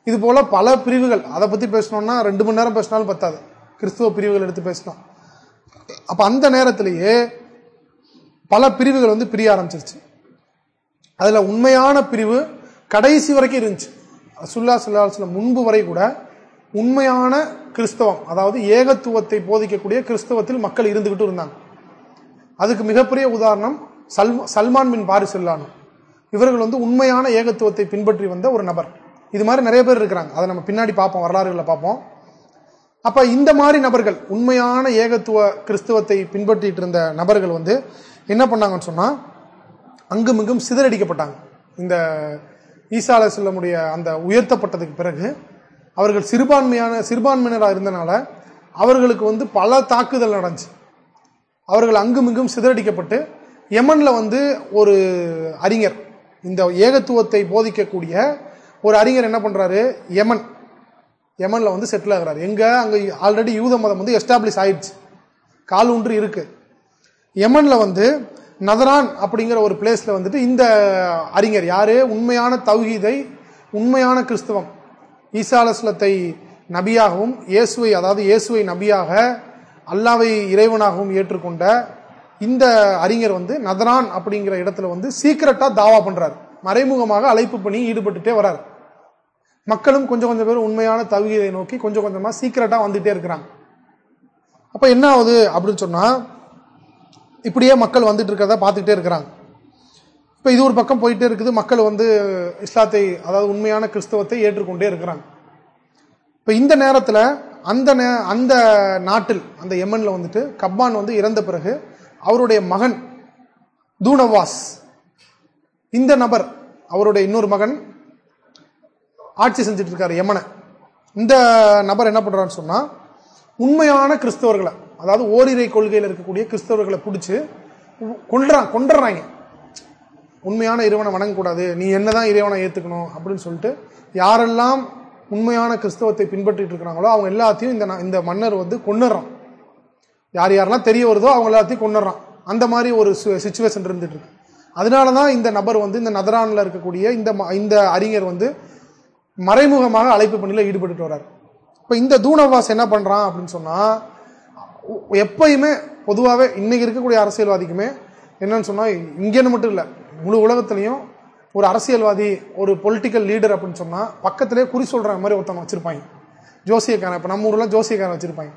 இது போல பல பிரிவுகள். அதை பற்றி பேசணும்னா ரெண்டு மணி நேரம் பேசினாலும் பத்தாது. கிறிஸ்துவ பிரிவுகள் எடுத்து பேசணும் அப்போ அந்த நேரத்திலேயே பல பிரிவுகள் வந்து பிரிய ஆரம்பிச்சிருச்சு. அதில் உண்மையான பிரிவு கடைசி வரைக்கும் இருந்துச்சு. சுல்லா சுல்லா முன்பு வரை கூட உண்மையான கிறிஸ்தவம் அதாவது ஏகத்துவத்தை போதிக்கக்கூடிய கிறிஸ்தவத்தில் மக்கள் இருந்துகிட்டு இருந்தாங்க. அதுக்கு மிகப்பெரிய உதாரணம் சல் சல்மான் பின் பாரிசுல்லானு இவர்கள் வந்து உண்மையான ஏகத்துவத்தை பின்பற்றி வந்த ஒரு நபர். இது மாதிரி நிறைய பேர் இருக்கிறாங்க. அதை நம்ம பின்னாடி பார்ப்போம் வரலாறுகளை பார்ப்போம். அப்ப இந்த மாதிரி நபர்கள் உண்மையான ஏகத்துவ கிறிஸ்தவத்தை பின்பற்றிட்டு இருந்த நபர்கள் வந்து என்ன பண்ணாங்கன்னு சொன்னா அங்குமிங்கும் சிதறடிக்கப்பட்டாங்க. இந்த ஈசா அலைஹிஸ்ஸலாமுடைய அந்த உயர்த்தப்பட்டதுக்கு பிறகு அவர்கள் சிறுபான்மையான சிறுபான்மையினராக இருந்தனால அவர்களுக்கு வந்து பல தாக்குதல் நடந்துச்சு. அவர்கள் அங்குமிங்கும் சிதறடிக்கப்பட்டு யமனில் வந்து ஒரு அறிஞர் இந்த ஏகத்துவத்தை போதிக்கக்கூடிய ஒரு அறிஞர் என்ன பண்ணுறாரு யமன். யமனில் வந்து செட்டில் ஆகிறார். எங்கே? அங்கே ஆல்ரெடி யூத மதம் வந்து எஸ்டாப்ளிஷ் ஆயிடுச்சு. கால் ஒன்று இருக்குது யமனில் வந்து நதரான் அப்படிங்கிற ஒரு பிளேஸில் வந்துட்டு இந்த அறிஞர் யார்? உண்மையான தௌஹீதை உண்மையான கிறிஸ்தவம் ஈசா அலுவலத்தை நபியாகவும் இயேசுவை அதாவது இயேசுவை நபியாக அல்லாவை இறைவனாகவும் ஏற்றுக்கொண்ட இந்த அறிஞர் வந்து நதரான் அப்படிங்கிற இடத்துல வந்து சீக்கிரட்டா தாவா பண்ணுறார் மறைமுகமாக அழைப்பு பணி ஈடுபட்டுட்டே வரார். மக்களும் கொஞ்சம் கொஞ்சம் பேர் உண்மையான தகுதியை நோக்கி கொஞ்சம் கொஞ்சமா சீக்கிரட்டா வந்துட்டே இருக்கிறாங்க. அப்ப என்ன ஆகுது அப்படின்னு சொன்னா இப்படியே மக்கள் வந்துட்டு இருக்கிறத பார்த்துக்கிட்டே இருக்கிறாங்க. இப்ப இது ஒரு பக்கம் போயிட்டே இருக்குது. மக்கள் வந்து இஸ்லாத்தை அதாவது உண்மையான கிறிஸ்தவத்தை ஏற்றுக்கொண்டே இருக்கிறாங்க. இப்ப இந்த நேரத்துல அந்த நே- அந்த நாட்டில் அந்த யமன்ல வந்துட்டு கப்பான் வந்து இறந்த பிறகு அவருடைய மகன் தூனவாஸ் இந்த நபர் அவருடைய இன்னொரு மகன் ஆட்சி செஞ்சுட்டு இருக்காரு யமனை. இந்த நபர் என்ன பண்ணுறான்னு சொன்னா உண்மையான கிறிஸ்தவர்களை அதாவது ஓரிரை கொள்கையில் இருக்கக்கூடிய கிறிஸ்தவர்களை பிடிச்சி கொண்டுறான் கொண்டுறாங்க உண்மையான இறைவனை வணங்கக்கூடாது நீ என்னதான் இறைவனை ஏத்துக்கணும் அப்படின்னு சொல்லிட்டு யாரெல்லாம் உண்மையான கிறிஸ்தவத்தை பின்பற்றிட்டு இருக்கிறாங்களோ அவங்க எல்லாத்தையும் இந்த இந்த மன்னர் வந்து கொண்டுறான் யார் யாரெல்லாம் தெரிய வருதோ அவங்க எல்லாத்தையும் கொண்டுறான் அந்த மாதிரி ஒரு சுச்சுவேஷன் இருந்துட்டு இருக்கு. அதனால தான் இந்த நபர் வந்து இந்த நதரானில் இருக்கக்கூடிய இந்த ம- இந்த அறிஞர் வந்து மறைமுகமாக அழைப்பு பணியில் ஈடுபட்டு வர்றார். இப்போ இந்த தூணவாஸ் என்ன பண்ணுறான் அப்படின்னு சொன்னால் எப்பயுமே பொதுவாகவே இன்னைக்கு இருக்கக்கூடிய அரசியல்வாதிக்குமே என்னன்னு சொன்னால் இங்கேன்னு மட்டும் இல்லை முழு உலகத்திலையும் ஒரு அரசியல்வாதி ஒரு பொலிட்டிக்கல் லீடர் அப்படின்னு சொன்னால் பக்கத்திலேயே குறி சொல்கிற மாதிரி ஒருத்தவங்க வச்சுருப்பாங்க. ஜோசியக்காரன் இப்போ நம்ம ஊரில் ஜோசியக்காரன் வச்சுருப்பாங்க.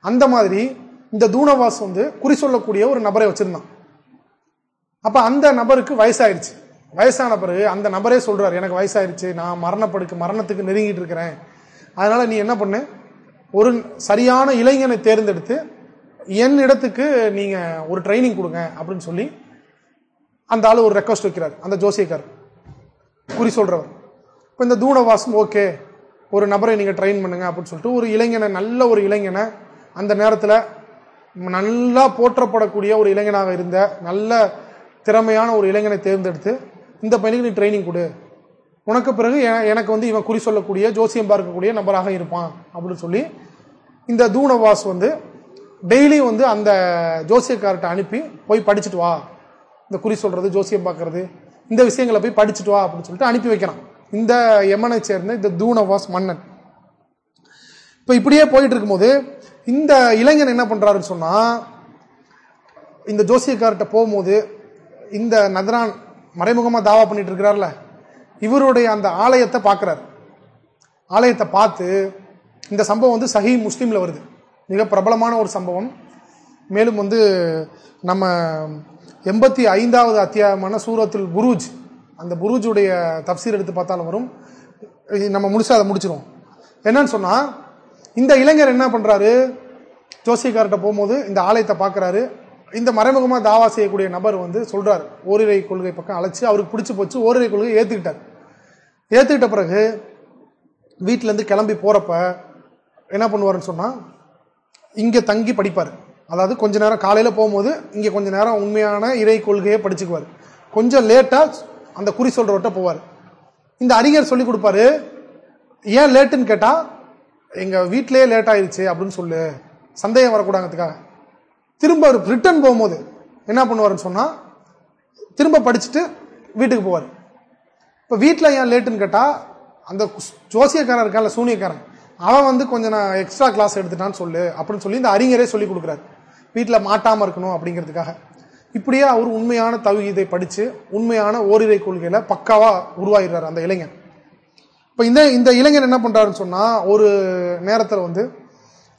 அந்த மாதிரி இந்த தூணவாஸ் வந்து குறி சொல்லக்கூடிய ஒரு நபரை வச்சுருந்தான். அப்போ அந்த நபருக்கு வயசாயிருச்சு. வயசான பிறகு அந்த நபரே சொல்கிறார் எனக்கு வயசாயிருச்சு நான் மரணப்படுக்கு மரணத்துக்கு நெருங்கிட்டு இருக்கிறேன். அதனால் நீ என்ன பண்ணு? ஒரு சரியான இளைஞனை தேர்ந்தெடுத்து என் இடத்துக்கு நீங்கள் ஒரு ட்ரைனிங் கொடுங்க அப்படின்னு சொல்லி அந்த ஆள் ஒரு ரெக்வஸ்ட் வைக்கிறார். அந்த ஜோசியக்கார் குறி சொல்றவர். இப்போ இந்த தூணவாசம் ஓகே ஒரு நபரை நீங்கள் ட்ரெயின் பண்ணுங்க அப்படின்னு சொல்லிட்டு ஒரு இளைஞனை நல்ல ஒரு இளைஞனை அந்த நேரத்தில் நல்லா போற்றப்படக்கூடிய ஒரு இளைஞனாக இருந்த நல்ல திறமையான ஒரு இளைஞனை தேர்ந்தெடுத்து இந்த பையனுக்கு நீ ட்ரைனிங் கொடு. உனக்கு பிறகு எனக்கு வந்து இவன் குறி சொல்லக்கூடிய ஜோசியம் பார்க்கக்கூடிய நபராக இருப்பான் அப்படின்னு சொல்லி இந்த தூணவாஸ் வந்து டெய்லி வந்து அந்த ஜோசியக்கார்ட்ட அனுப்பி போய் படிச்சுட்டு வா. இந்த குறி சொல்றது ஜோசியம் பார்க்கறது இந்த விஷயங்களை போய் படிச்சுட்டு வா அப்படின்னு சொல்லிட்டு அனுப்பி வைக்கிறான் இந்த யமனை சேர்ந்த இந்த தூணவாஸ் மன்னன். இப்போ இப்படியே போயிட்டு இருக்கும்போது இந்த இளைஞன் என்ன பண்றாருன்னு சொன்னா இந்த ஜோசியக்கார்ட்ட போகும்போது இந்த நதரான் மறைமுகமாக தாவா பண்ணிட்டு இருக்கிறார்ல இவருடைய அந்த ஆலயத்தை பார்க்கிறார். ஆலயத்தை பார்த்து இந்த சம்பவம் வந்து சஹி முஸ்லீமில் வருது. மிக பிரபலமான ஒரு சம்பவம். மேலும் வந்து நம்ம எண்பத்தி ஐந்தாவது அத்தியாயமான சூரத்துல் புரூஜ். அந்த புரூஜுடைய தப்சீர் எடுத்து பார்த்தாலும் வரும். நம்ம முழுசா அதை முடிச்சிருவோம். என்னன்னு சொன்னால் இந்த இளைஞர் என்ன பண்ணுறாரு ஜோசியக்கார்ட்ட போகும்போது இந்த ஆலயத்தை பார்க்குறாரு. இந்த மறைமுகமாக தாவா செய்யக்கூடிய நபர் வந்து சொல்கிறார் ஓரிரை கொள்கை பக்கம் அழைச்சி அவருக்கு பிடிச்சி போச்சு ஓரிரை கொள்கை ஏற்றுக்கிட்டார் ஏற்றுக்கிட்ட பிறகு வீட்டிலேருந்து கிளம்பி போகிறப்ப என்ன பண்ணுவாருன்னு சொன்னால் இங்கே தங்கி படிப்பார். அதாவது கொஞ்ச நேரம் காலையில் போகும்போது இங்கே கொஞ்ச நேரம் உண்மையான இறை கொள்கையை படிச்சுக்குவார். கொஞ்சம் லேட்டாக அந்த குறி சொல்றவர்கிட்ட போவார். இந்த அறிஞர் சொல்லி கொடுப்பாரு ஏன் லேட்டுன்னு கேட்டால் எங்கள் வீட்டிலேயே லேட் ஆயிடுச்சு அப்படின்னு சொல்லு. சந்தேகம் வரக்கூடாங்கிறதுக்காக திரும்ப ரிட்டர்ன் போகும்போது என்ன பண்ணுவாருன்னு சொன்னால் திரும்ப படிச்சுட்டு வீட்டுக்கு போவார். இப்போ வீட்டில் ஏன் லேட்டுன்னு கேட்டால் அந்த குஸ்- ஜோசியக்காரன் இருக்கான்ல சூனியக்காரன் அவன் வந்து கொஞ்சம் நான் எக்ஸ்ட்ரா கிளாஸ் எடுத்துட்டான்னு சொல்லு அப்படின்னு சொல்லி இந்த அறிஞரே சொல்லி கொடுக்குறாரு. வீட்டில் மாட்டாமல் இருக்கணும் அப்படிங்கிறதுக்காக. இப்படியே அவர் உண்மையான தவிதை படித்து உண்மையான ஓரிரை கொள்கையில் பக்காவாக உருவாகிறார் அந்த இளைஞன். இப்போ இந்த இந்த இளைஞன் என்ன பண்ணுறாருன்னு சொன்னால் ஒரு நேரத்தில் வந்து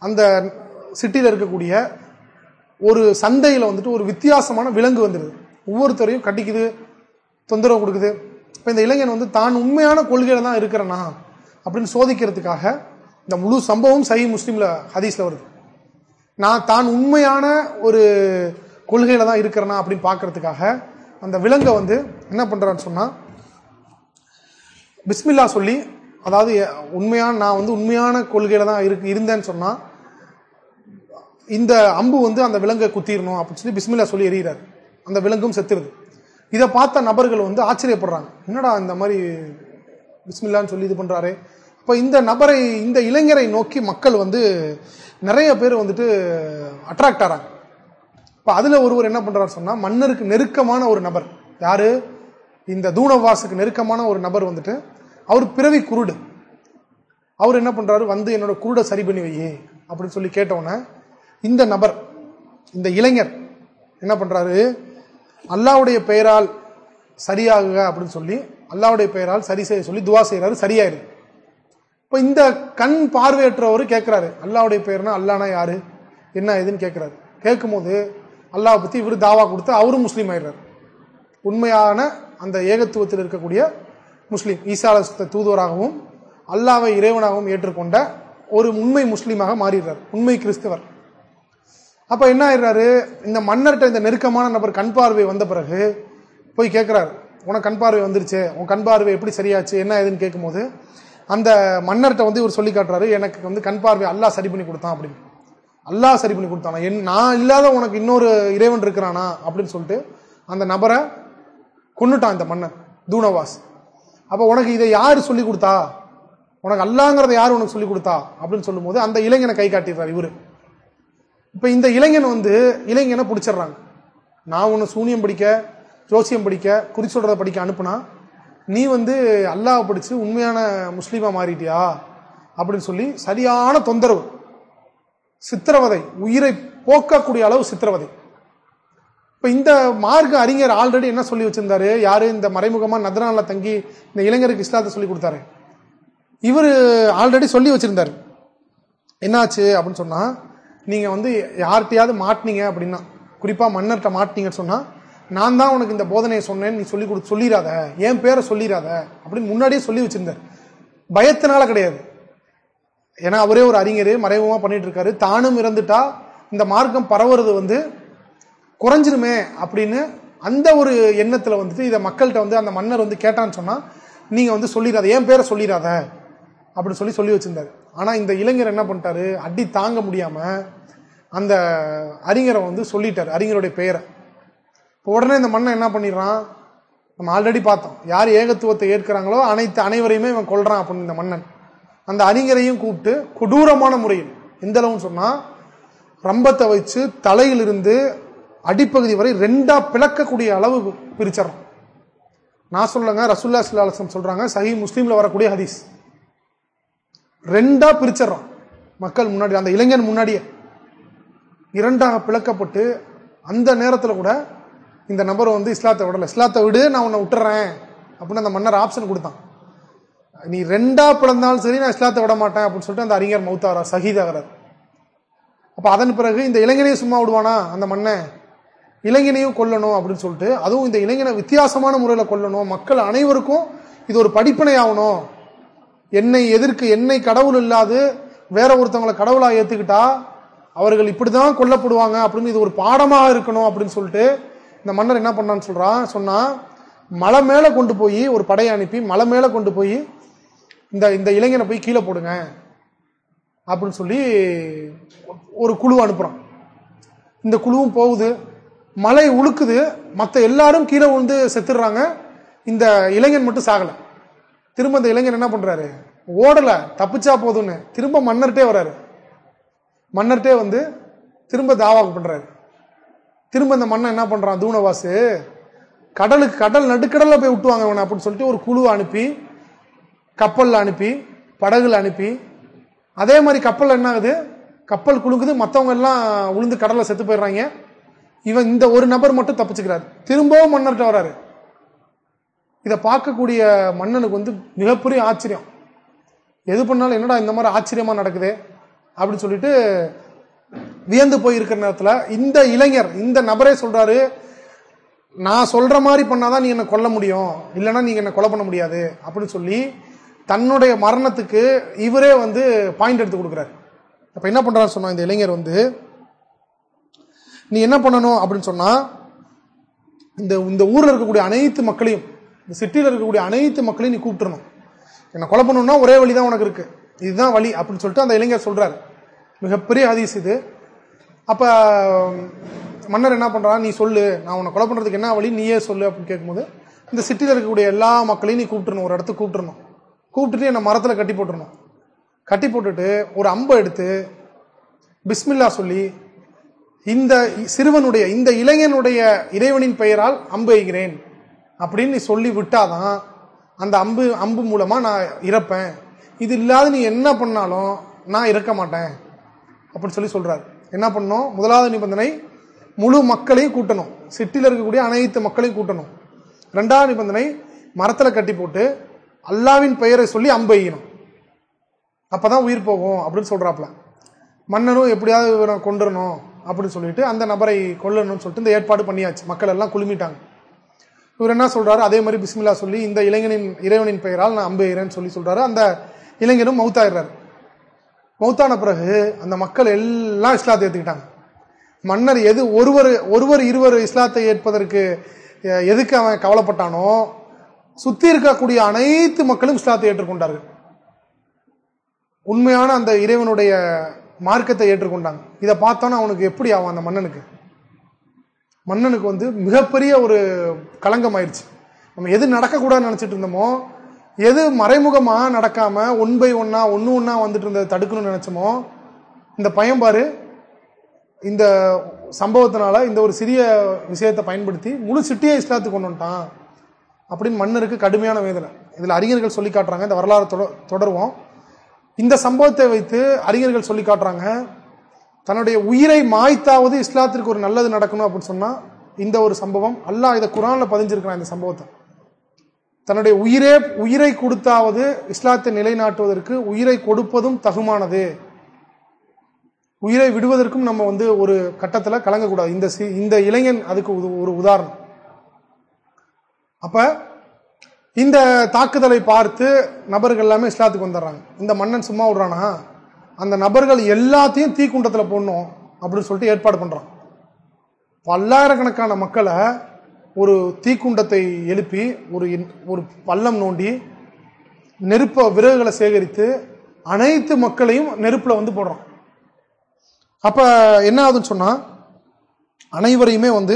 அந்த சிட்டியில் இருக்கக்கூடிய ஒரு சந்தையில் வந்துட்டு ஒரு வித்தியாசமான விலங்கு வந்துடுது ஒவ்வொருத்தரையும் கட்டிக்குது தொந்தரவு கொடுக்குது. இப்போ இந்த இளைஞன் வந்து தான் உண்மையான கொள்கையில் தான் இருக்கிறனா அப்படின்னு சோதிக்கிறதுக்காக இந்த முழு சம்பவம் சஹி முஸ்லீமில் ஹதீஸில் வருது. நான் தான் உண்மையான ஒரு கொள்கையில தான் இருக்கிறனா அப்படின்னு பார்க்கறதுக்காக அந்த விலங்கை வந்து என்ன பண்றான்னு சொன்னா பிஸ்மில்லா சொல்லி அதாவது உண்மையான நான் வந்து உண்மையான கொள்கையில தான் இருக்கு இருந்தேன்னு சொன்னா இந்த அம்பு வந்து அந்த விலங்கை குத்திரணும் அப்படின்னு சொல்லி பிஸ்மில்லா சொல்லி எறிகிறார். அந்த விலங்கும் செத்துருது. இதை பார்த்த நபர்கள் வந்து ஆச்சரியப்படுறாங்க. என்னடா இந்த மாதிரி பிஸ்மில்லான்னு சொல்லி இது பண்றாரு? இப்போ இந்த நபரை இந்த இளைஞரை நோக்கி மக்கள் வந்து நிறைய பேர் வந்துட்டு அட்ராக்ட் ஆறாங்க. இப்போ அதில் ஒருவர் என்ன பண்ணுறாரு சொன்னால் மன்னருக்கு நெருக்கமான ஒரு நபர். யார்? இந்த தூணவாசுக்கு நெருக்கமான ஒரு நபர் வந்துட்டு அவர் பிறவி குருடு. அவர் என்ன பண்ணுறாரு வந்து என்னோட குருடை சரி பண்ணி வை அப்படின்னு சொல்லி கேட்டவுடனே இந்த நபர் இந்த இளைஞர் என்ன பண்ணுறாரு அல்லாவுடைய பெயரால் சரியாகுக அப்படின்னு சொல்லி அல்லாவுடைய பெயரால் சரி செய்ய சொல்லி துவா செய்கிறாரு சரியாயிரு இப்போ இந்த கண் பார்வையற்றவர் கேட்குறாரு அல்லாவுடைய பெயர்னா அல்லானா யாரு? என்ன ஏதுன்னு கேட்குறாரு கேட்கும்போது அல்லாஹ் பத்தி இவர் தாவா கொடுத்து அவரும் முஸ்லீம் ஆயிடுறாரு. உண்மையான அந்த ஏகத்துவத்தில் இருக்கக்கூடிய முஸ்லீம் ஈசா தூதுவராகவும் அல்லாவை இறைவனாகவும் ஏற்றுக்கொண்ட ஒரு உண்மை முஸ்லீமாக மாறிடுறார். உண்மை கிறிஸ்தவர். அப்போ என்ன ஆயிடுறாரு? இந்த மன்னர்கிட்ட இந்த நெருக்கமான நபர் கண் பார்வை வந்த பிறகு போய் கேட்குறாரு உனக்கு கண் பார்வை வந்துருச்சு. உன் கண் பார்வை எப்படி சரியாச்சு? என்ன ஏதுன்னு கேட்கும்போது அந்த மன்னர்கிட்ட வந்து இவர் சொல்லி காட்டுறாரு எனக்கு வந்து கண் பார்வை அல்லாஹ் சரி பண்ணி கொடுத்தான் அப்படின்னு. அல்லாஹ் சரி பண்ணி கொடுத்தானா. என் நான் இல்லாத உனக்கு இன்னொரு இறைவன் இருக்கிறானா அப்படின்னு சொல்லிட்டு அந்த நபரை கொன்னுட்டான் இந்த மன்னன் தூனவாஸ். அப்போ உனக்கு இதை யார் சொல்லி கொடுத்தா? உனக்கு அல்லாங்கிறத யார் உனக்கு சொல்லி கொடுத்தா? அப்படின்னு சொல்லும்போது அந்த இளைஞனை கை காட்டிடுறாரு இவரு. இப்போ இந்த இளைஞன் வந்து இளைஞனை பிடிச்சிடுறாங்க. நான் உன்னை சூனியம் படிக்க ஜோசியம் படிக்க குறி சொல்றத படிக்க அனுப்புனா நீ வந்து அல்லாஹ் படிச்சு உண்மையான முஸ்லீமா மாறிட்டியா? அப்படின்னு சொல்லி சரியான தொந்தரவு. சித்திரவதை உயிரை போக்கக்கூடிய அளவு சித்திரவதை. இப்ப இந்த மார்க்க அறிஞர் ஆல்ரெடி என்ன சொல்லி வச்சிருந்தாரு? யாரு? இந்த மறைமுகமா நதரான்ல தங்கி இந்த இளைஞருக்கு இஸ்லாத்தை சொல்லி கொடுத்தாரு. இவர் ஆல்ரெடி சொல்லி வச்சிருந்தாரு. என்னாச்சு அப்படின்னு சொன்னா நீங்க வந்து யார்கிட்டயாவது மாட்டினீங்க அப்படின்னா குறிப்பா மன்னர்கிட்ட மாட்டினீங்கன்னு சொன்னா நான் தான் உனக்கு இந்த போதனையை சொன்னேன்னு நீ சொல்லி கொடு சொல்லிடாத என் பேரை சொல்லிடாத அப்படின்னு முன்னாடியே சொல்லி வச்சிருந்தார். பயத்தினால கிடையாது. ஏன்னா அவரே ஒரு அறிஞர் மறைமுகமாக பண்ணிட்டு இருக்காரு தானும் இறந்துட்டா இந்த மார்க்கம் பரவுறது வந்து குறைஞ்சிருமே அப்படின்னு அந்த ஒரு எண்ணத்தில் வந்துட்டு இதை மக்கள்கிட்ட வந்து அந்த மன்னர் வந்து கேட்டான்னு சொன்னால் நீங்கள் வந்து சொல்லிடாத என் பேரை சொல்லிடாத அப்படின்னு சொல்லி சொல்லி வச்சுருந்தாரு. ஆனால் இந்த இளைஞர் என்ன பண்ணிட்டாரு? அடி தாங்க முடியாமல் அந்த அறிஞரை வந்து சொல்லிட்டார். அறிஞருடைய பெயரை. உடனே இந்த மன்னன் என்ன பண்ணிடுறான்? நம்ம ஆல்ரெடி பார்த்தோம். யார் ஏகத்துவத்தை ஏற்கிறாங்களோ அனைத்து அனைவரையுமே இவன் கொள்றான் அப்படின்னு இந்த மன்னன். அந்த அறிஞரையும் கூப்பிட்டு கொடூரமான முறையில் எந்த அளவுன்னு சொன்னா ரம்பத்தை வச்சு தலையிலிருந்து அடிப்பகுதி வரை ரெண்டா பிளக்கக்கூடிய அளவு பிரிச்சிடறான். நான் சொல்லுங்க ரசுல்லா சிலாசம் சொல்றாங்க சஹி முஸ்லீம்ல வரக்கூடிய ஹதீஸ். ரெண்டா பிரிச்சிடறான். மக்கள் முன்னாடி அந்த இளைஞன் முன்னாடியே. இரண்டாக பிளக்கப்பட்டு அந்த நேரத்தில் கூட இந்த நபர் வந்து இஸ்லாத்தை விடலை. இஸ்லாத்தை விடு நான் உன்னை விட்டுறேன். அப்படின்னு அந்த மன்னர் ஆப்ஷன் கொடுத்தான். நீ ரெண்டா பிறந்தாலும் சரி நான் இஸ்லாத்தை விட மாட்டேன் அப்படின்னு சொல்லிட்டு அந்த அறிஞர் மௌத்தாரா சகிதாகிறார் அப்போ அதன் பிறகு இந்த இளைஞனையும் சும்மா விடுவானா அந்த மண்ணை இளைஞனையும் கொல்லணும் அப்படின்னு சொல்லிட்டு அதுவும் இந்த இளைஞனை வித்தியாசமான முறையில் கொல்லணும். மக்கள் அனைவருக்கும் இது ஒரு படிப்பினை ஆகணும். என்னை எதிர்க்கு என்னை கடவுள் இல்லாது வேற ஒருத்தவங்களை கடவுளாக ஏற்றுக்கிட்டா அவர்கள் இப்படி தான் கொல்லப்படுவாங்க அப்படின்னு இது ஒரு பாடமாக இருக்கணும் அப்படின்னு சொல்லிட்டு இந்த மன்னர் என்ன பண்ணான்னு சொல்றான் சொன்னா மலை மேல கொண்டு போய் ஒரு படையை அனுப்பி மலை மேல கொண்டு போய் இந்த இந்த இளைஞனை போய் கீழே போடுங்க. அப்படின்னு சொல்லி ஒரு குழு அனுப்புறான். இந்த குழுவும் போகுது. மலை உழுக்குது. மற்ற எல்லாரும் கீழே விழுந்து செத்துடுறாங்க. இந்த இளைஞன் மட்டும் சாகல. திரும்ப இந்த இளைஞன் என்ன பண்றாரு? ஓடல. தப்பிச்சா போதும்னு. திரும்ப மன்னர்கிட்டே வர்றாரு. மன்னர்கிட்டே வந்து திரும்ப தாவாக்கு பண்றாரு. திரும்ப இந்த மன்னன் என்ன பண்றான்? தூணவாசு. கடலுக்கு கடல் நடுக்கடலில் போய் விட்டுவாங்க அவனை அப்படின்னு சொல்லிட்டு ஒரு குழுவை அனுப்பி கப்பல்ல அனுப்பி படகுல அனுப்பி. அதே மாதிரி கப்பல் என்ன ஆகுது? கப்பல் குலுங்குது மற்றவங்க எல்லாம் உளுந்து கடல்ல செத்து போயிடுறாங்க. இவன் இந்த ஒரு நபர் மட்டும் தப்பிச்சுக்கிறார். திரும்பவும் மன்னர்கிட்ட வராரு இதை பார்க்கக்கூடிய மன்னனுக்கு வந்து மிகப்பெரிய ஆச்சரியம். எது பண்ணாலும் என்னடா இந்த மாதிரி ஆச்சரியமா நடக்குது? அப்படின்னு சொல்லிட்டு வியந்து போய் இருக்கிற நேரத்தில் இந்த இளைஞர் இந்த நபரே சொல்றாரு நான் சொல்ற மாதிரி பண்ணாதான் நீ என்ன கொல்ல முடியும். இல்லைன்னா நீங்க என்ன கொலை பண்ண முடியாது. அப்படின்னு சொல்லி தன்னுடைய மரணத்துக்கு இவரே வந்து பாயிண்ட் எடுத்து கொடுக்குறாரு. அப்ப என்ன பண்றாரு சொன்னா இந்த இளைஞர் வந்து நீ என்ன பண்ணணும்? அப்படின்னு சொன்னா இந்த இந்த ஊரில் இருக்கக்கூடிய அனைத்து மக்களையும் இந்த சிட்டியில் இருக்கக்கூடிய அனைத்து மக்களையும் நீ கூப்பிட்டுறணும். என்னை கொலை பண்ணணும்னா ஒரே வழி தான் உனக்கு இருக்கு. இதுதான் வழி. அப்படின்னு சொல்லிட்டு அந்த இளைஞர் சொல்றாரு. மிகப்பெரிய ஹதீஸ் இது. அப்ப மன்னர் என்ன பண்றான்? நீ சொல்லு. நான் உன்னை கொலை பண்றதுக்கு என்ன வழி? நீயே சொல்லு அப்படின்னு கேட்கும்போது இந்த சிட்டியில் இருக்கக்கூடிய எல்லா மக்களையும் நீ கூப்பிட்டுருணும் ஒரு இடத்துக்கு கூப்பிட்டுறணும். கூப்பிட்டுட்டு என்னை மரத்தில் கட்டி போட்டுறணும். கட்டி போட்டுட்டு ஒரு அம்பை எடுத்து பிஸ்மில்லா சொல்லி இந்த சிறுவனுடைய இந்த இளைஞனுடைய இறைவனின் பெயரால் அம்பு எய்கிறேன் அப்படின்னு நீ சொல்லி விட்டாதான் அந்த அம்பு அம்பு மூலமா நான் இறப்பேன். இது இல்லாத நீ என்ன பண்ணாலும் நான் இறக்க மாட்டேன். அப்படின்னு சொல்லி சொல்றாரு. என்ன பண்ணணும்? முதலாவது நிபந்தனை முழு மக்களையும் கூட்டணும். சிட்டியில் இருக்கக்கூடிய அனைத்து மக்களையும் கூட்டணும். ரெண்டாவது நிபந்தனை மரத்தில் கட்டி போட்டு அல்லாவின் பெயரை சொல்லி அம்பெய்யணும் அப்போ தான் உயிர் போகும் அப்படின்னு சொல்கிறாப்புல மன்னனும் எப்படியாவது இவரை கொண்டுடணும் அப்படின்னு சொல்லிட்டு அந்த நபரை கொல்லணும்னு சொல்லிட்டு இந்த ஏற்பாடு பண்ணியாச்சு. மக்கள் எல்லாம் குழுமிட்டாங்க இவர் என்ன சொல்றாரு? அதே மாதிரி பிஸ்மில்லா சொல்லி இந்த இளைஞனின் இறைவனின் பெயரால் நான் அம்பெய்கிறேன்னு சொல்லி சொல்றாரு. அந்த இளைஞனும் மவுத்தாயிடுறாரு. மௌத்தான பிறகு அந்த மக்கள் எல்லாம் இஸ்லாத்தை ஏற்றுக்கிட்டாங்க மன்னர் எது ஒருவர் ஒருவர் இருவர் இஸ்லாத்தை ஏற்பதற்கு எதுக்கு அவன் கவலைப்பட்டானோ சுற்றி இருக்கக்கூடிய அனைத்து மக்களும் இஸ்லாத்தை ஏற்றுக்கொண்டார்கள். உண்மையான அந்த இறைவனுடைய மார்க்கத்தை ஏற்றுக்கொண்டாங்க. இதை பார்த்தோன்னா அவனுக்கு எப்படி ஆகும் அந்த மன்னனுக்கு? மன்னனுக்கு வந்து மிகப்பெரிய ஒரு களங்கம் ஆயிடுச்சு. நம்ம எது நடக்கக்கூடாதுன்னு நினச்சிட்டு இருந்தோமோ எது மறைமுகமாக நடக்காமல் ஒன் பை ஒன்னா ஒன்று ஒன்றா வந்துட்டு இருந்ததை தடுக்கணும்னு நினச்சோமோ இந்த பையன் பாரு. இந்த சம்பவத்தினால இந்த ஒரு சிறிய விஷயத்தை பயன்படுத்தி முழு சிட்டியை இஸ்லாத்துக்கு கொண்டு வந்துட்டான் அப்படின்னு மன்னருக்கு கடுமையான வேதனை. இதில் அறிஞர்கள் சொல்லி காட்டுறாங்க. இந்த வரலாறு தொட- தொடருவோம். இந்த சம்பவத்தை வைத்து அறிஞர்கள் சொல்லி காட்டுறாங்க. தன்னுடைய உயிரை மாய்த்தாவது இஸ்லாத்திற்கு ஒரு நல்லது நடக்கணும் அப்படின்னு சொன்னால் இந்த ஒரு சம்பவம் அல்லாஹ் இதை குரானில் பதிஞ்சிருக்கிறான் இந்த சம்பவத்தை. தன்னுடைய உயிரே உயிரை கொடுத்தாவது இஸ்லாத்தை நிலைநாட்டுவதற்கு உயிரை கொடுப்பதும் தகுமானது. உயிரை விடுவதற்கும் நம்ம வந்து ஒரு கட்டத்தில் கலங்கக்கூடாது. இந்த சி- இந்த இளைஞன் அதுக்கு ஒரு- ஒரு உதாரணம். அப்ப இந்த தாக்குதலை பார்த்து நபர்கள் எல்லாமே இஸ்லாத்துக்கு வந்துடுறாங்க. இந்த மன்னன் சும்மா விடுறானா? அந்த நபர்கள் எல்லாத்தையும் தீக்குண்டத்தில் போடணும் அப்படின்னு சொல்லிட்டு ஏற்பாடு பண்றான். பல்லாயிரக்கணக்கான மக்களை ஒரு தீக்குண்டத்தை எழுப்பி ஒரு ஒரு பள்ளம் நோண்டி நெருப்ப விறகுகளை சேகரித்து அனைத்து மக்களையும் நெருப்பில் வந்து போடுறான் அப்போ என்ன ஆகுதுன்னு சொன்னால் அனைவரையுமே வந்து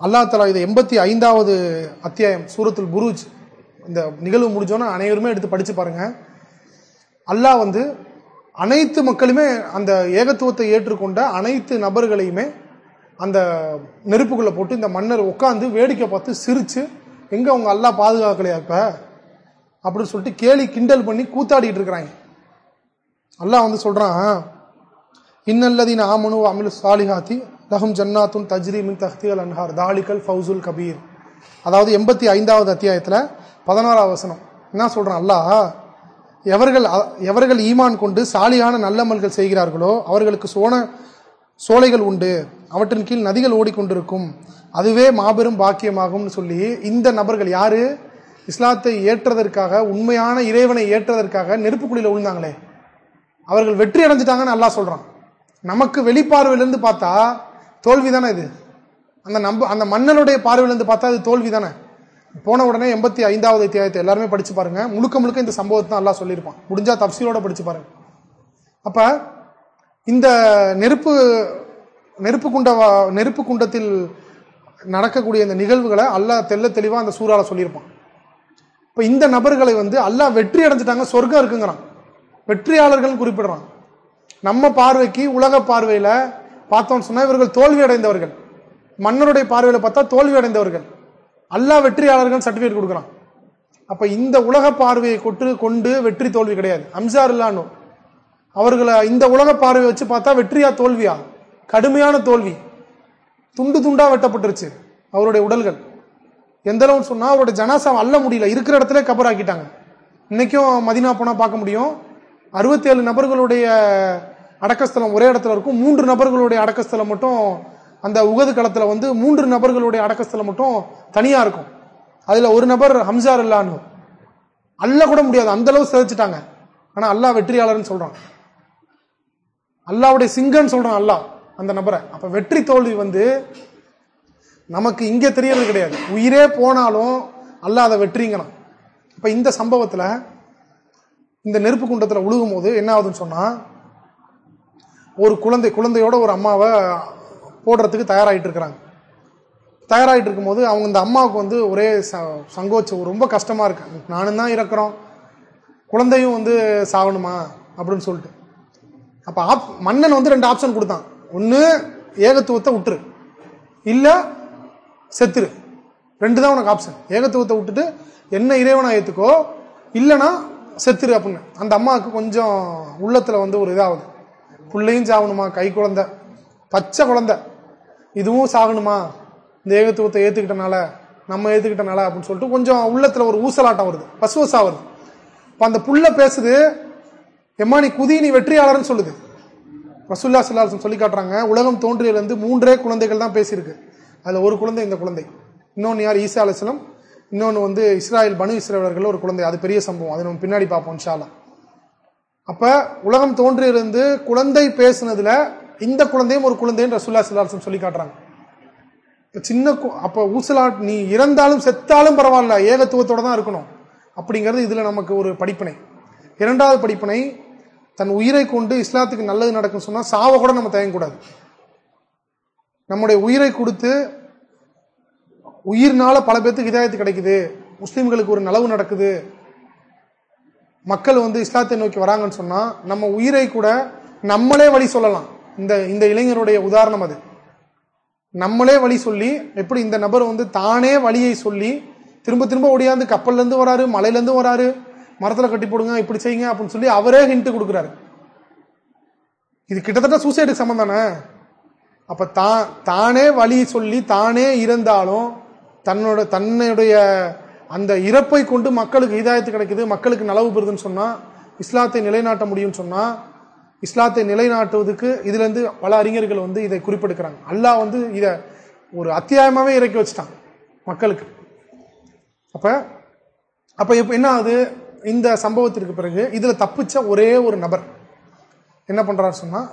அல்லாஹ் தலா இது எண்பத்தி ஐந்தாவது அத்தியாயம் சூரத்தில் புருஜ் இந்த நிகழ்வு முடிஞ்சோன்னா அனைவருமே எடுத்து படித்து பாருங்கள் அல்லாஹ் வந்து அனைத்து மக்களுமே அந்த ஏகத்துவத்தை ஏற்றுக்கொண்ட அனைத்து நபர்களையுமே அந்த நெருப்புக்குள்ளே போட்டு இந்த மன்னர் உட்காந்து வேடிக்கை பார்த்து சிரித்து எங்கே அவங்க அல்லாஹ் பாதுகாக்கலையா இப்ப? அப்படின்னு சொல்லிட்டு கேலி கிண்டல் பண்ணி கூத்தாடிட்டு இருக்கிறாங்க. அல்லாஹ் வந்து சொல்கிறான் இன்னல்லதின் ஆமனு அமில் சாலிஹாத்தி லஹம் ஜன்னாத்துன் தஜ்ரி மின் அன்ஹார். தாலிகல் ஃபௌசுல் கபீர். அதாவது எண்பத்தி ஐந்தாவது அத்தியாயத்தில் பதினாறாவது வசனம். என்ன சொல்கிறான் அல்லாஹ்? எவர்கள் எவர்கள் ஈமான் கொண்டு சாலியான நல்லமல்கள் செய்கிறார்களோ அவர்களுக்கு சோன சோலைகள் உண்டு. அவற்றின் கீழ் நதிகள் ஓடிக்கொண்டிருக்கும். அதுவே மாபெரும் பாக்கியமாகும்னு சொல்லி இந்த நபர்கள் யாரு? இஸ்லாத்தை ஏற்றதற்காக உண்மையான இறைவனை ஏற்றதற்காக நெருப்புக்குழியில் விழுந்தாங்களே. அவர்கள் வெற்றி அடைஞ்சிட்டாங்கன்னு நல்லா சொல்றான். நமக்கு வெளிப்பார்வையிலிருந்து பார்த்தா தோல்வி தானே இது? அந்த நம்ப அந்த மன்னனுடைய பார்வையிலிருந்து பார்த்தா அது தோல்வி தானே? போன உடனே எண்பத்தி ஐந்தாவது தியாயத்தை எல்லாருமே படிச்சு பாருங்க. முழுக்க முழுக்க இந்த சம்பவத்தை தான் எல்லாம் சொல்லியிருப்பான். முடிஞ்சா தப்சீலோட படிச்சு பாருங்க. அப்ப இந்த நெருப்பு நெருப்பு குண்ட நெருப்பு குண்டத்தில் நடக்கக்கூடிய இந்த நிகழ்வுகளை அல்லா தெல்ல தெளிவாக அந்த சூறால சொல்லியிருப்பான். இப்போ இந்த நபர்களை வந்து அல்லா வெற்றி அடைஞ்சிட்டாங்க சொர்க்கம் இருக்குங்கிறான். வெற்றியாளர்கள் குறிப்பிடுறான். நம்ம பார்வைக்கு உலக பார்வையில் பார்த்தோம்னு சொன்னால் இவர்கள் தோல்வி அடைந்தவர்கள். மன்னருடைய பார்வையில் பார்த்தா தோல்வி அடைந்தவர்கள். அல்லா வெற்றியாளர்கள் சர்டிஃபிகேட் கொடுக்குறான். அப்போ இந்த உலக பார்வையை கொட்டு கொண்டு வெற்றி தோல்வி கிடையாது. அம்சார் இல்லானோ அவர்களை இந்த உலக பார்வையை வச்சு பார்த்தா வெற்றியா தோல்வியா? கடுமையான தோல்வி. துண்டு துண்டா வெட்டப்பட்டுருச்சு அவருடைய உடல்கள். எந்த அளவுன்னு சொன்னா அவருடைய ஜனாசாவை அள்ள முடியல. இருக்கிற இடத்துல கபர் ஆக்கிட்டாங்க. இன்னைக்கும் மதினா போனா பார்க்க முடியும். அறுபத்தி ஏழு நபர்களுடைய அடக்கஸ்தலம் ஒரே இடத்துல இருக்கும். மூன்று நபர்களுடைய அடக்கஸ்தலம் மட்டும் அந்த உகது களத்துல வந்து மூன்று நபர்களுடைய அடக்கஸ்தலம் மட்டும் தனியா இருக்கும். அதுல ஒரு நபர் ஹம்சார் இல்லான்னு அல்ல கூட முடியாது. அந்த அளவு சிதைச்சிட்டாங்க. ஆனா அல்லாஹ் வெற்றியாளர்னு சொல்றான். அல்லாவுடைய சிங்கன்னு சொல்றான் அல்லாஹ். அந்த நபரை. அப்ப வெற்றி தோல்வி வந்து நமக்கு இங்கே தெரியறது கிடையாது. உயிரே போனாலும் அல்லாத வெற்றிங்கணும். இப்ப இந்த சம்பவத்துல இந்த நெருப்பு குண்டத்துல உழுகும் போது என்ன ஆகுதுன்னு சொன்னா ஒரு குழந்தை குழந்தையோட ஒரு அம்மாவை போடுறதுக்கு தயாராகிட்டு இருக்கிறாங்க. தயாராகிட்டு இருக்கும்போது அவங்க இந்த அம்மாவுக்கு வந்து ஒரே ச- சங்கோச்சம் ரொம்ப கஷ்டமா இருக்கு. நானும் தான் இறக்குறோம். குழந்தையும் வந்து சாகணுமா? அப்படின்னு சொல்லிட்டு. அப்ப ஆப் மன்னன் வந்து ரெண்டு ஆப்ஷன் கொடுத்தான். ஒன்று ஏகத்துவத்தை விட்டுரு. இல்லை செத்துரு. ரெண்டு தான் உனக்கு ஆப்ஷன் ஏகத்துவத்தை விட்டுட்டு என்ன இறைவனா ஏற்றுக்கோ இல்லைன்னா செத்துரு அப்படின்னு. அந்த அம்மாவுக்கு கொஞ்சம் உள்ளத்தில் வந்து ஒரு இதாகுது. புள்ளையும் சாகணுமா கை குழந்தை. பச்சை குழந்தை. இதுவும் சாகணுமா? இந்த ஏகத்துவத்தை ஏற்றுக்கிட்டனால நம்ம ஏற்றுக்கிட்டனால அப்படின்னு சொல்லிட்டு கொஞ்சம் உள்ளத்தில் ஒரு ஊசலாட்டம் வருது. பசுவசா வருது. இப்போ அந்த புள்ள பேசுது எம்மா நீ குதி நீ வெற்றியாளர்னு சொல்லுது. ரசுல்லா சல்லாஹம் சொல்லி காட்டுறாங்க உலகம் தோன்றியிலிருந்து மூன்றே குழந்தைகள் தான் பேசியிருக்கு. அதில் ஒரு குழந்தை இந்த குழந்தை. இன்னொன்று யார்? ஈசா அலிஸ்லம் இன்னொன்று வந்து இஸ்ராயல் பனு இஸ்ரேலர்கள் ஒரு குழந்தை. அது பெரிய சம்பவம். அதை நம்ம பின்னாடி பார்ப்போம் ஷாலா அப்போ உலகம் தோன்றியிருந்து குழந்தை பேசுனதுல இந்த குழந்தையும் ஒரு குழந்தைன்னு ரசுல்லா சல்லாஹம் சொல்லி காட்டுறாங்க. இப்போ சின்ன கு- அப்ப ஊசலா நீ இறந்தாலும் செத்தாலும் பரவாயில்ல ஏகத்துவத்தோடு தான் இருக்கணும். அப்படிங்கிறது இதில் நமக்கு ஒரு படிப்பினை. இரண்டாவது படிப்பினை தன் உயிரை கொண்டு இஸ்லாத்துக்கு நல்லது நடக்கும்னு சொன்னால் சாவை கூட நம்ம தயங்கக்கூடாது. நம்முடைய உயிரை கொடுத்து உயிர்னால பல பேர்த்துக்கு இதாயத்து கிடைக்குது. முஸ்லீம்களுக்கு ஒரு நலவு நடக்குது. மக்கள் வந்து இஸ்லாத்தை நோக்கி வராங்கன்னு சொன்னால் நம்ம உயிரை கூட நம்மளே வழி சொல்லலாம். இந்த இந்த இளைஞருடைய உதாரணம் அது. நம்மளே வழி சொல்லி எப்படி இந்த நபர் வந்து தானே வழியை சொல்லி திரும்ப திரும்ப ஓடியாந்து கப்பல்லேருந்து வராரு மலையிலேருந்து வராரு மரத்துல கட்டி போடுங்க இப்படி செய்யுங்க அப்படின்னு சொல்லி அவரே ஹிண்ட் கொடுக்குறாரு. இது கிட்டத்தட்ட சூசைடுக்கு சமம் தானே? அப்ப தான் தானே வழி சொல்லி தானே இறந்தாலும் தன்னோட தன்னுடைய அந்த இறப்பை கொண்டு மக்களுக்கு இதாயத்து கிடைக்குது மக்களுக்கு நலவு பெறுதுன்னு சொன்னா இஸ்லாத்தை நிலைநாட்ட முடியும்னு சொன்னா இஸ்லாத்தை நிலைநாட்டுவதுக்கு இதுல இருந்து பல அறிஞர்கள் வந்து இதை குறிப்பெடுக்கிறாங்க அல்லாஹ் வந்து இத ஒரு அத்தியாயமாவே இறக்கி வச்சுட்டான் மக்களுக்கு. அப்ப அப்ப இப்ப என்ன ஆகுது? இந்த சம்பவத்திற்கு பிறகு இதில் தப்பிச்ச ஒரே ஒரு நபர் என்ன பண்ணுறாரு சொன்னால்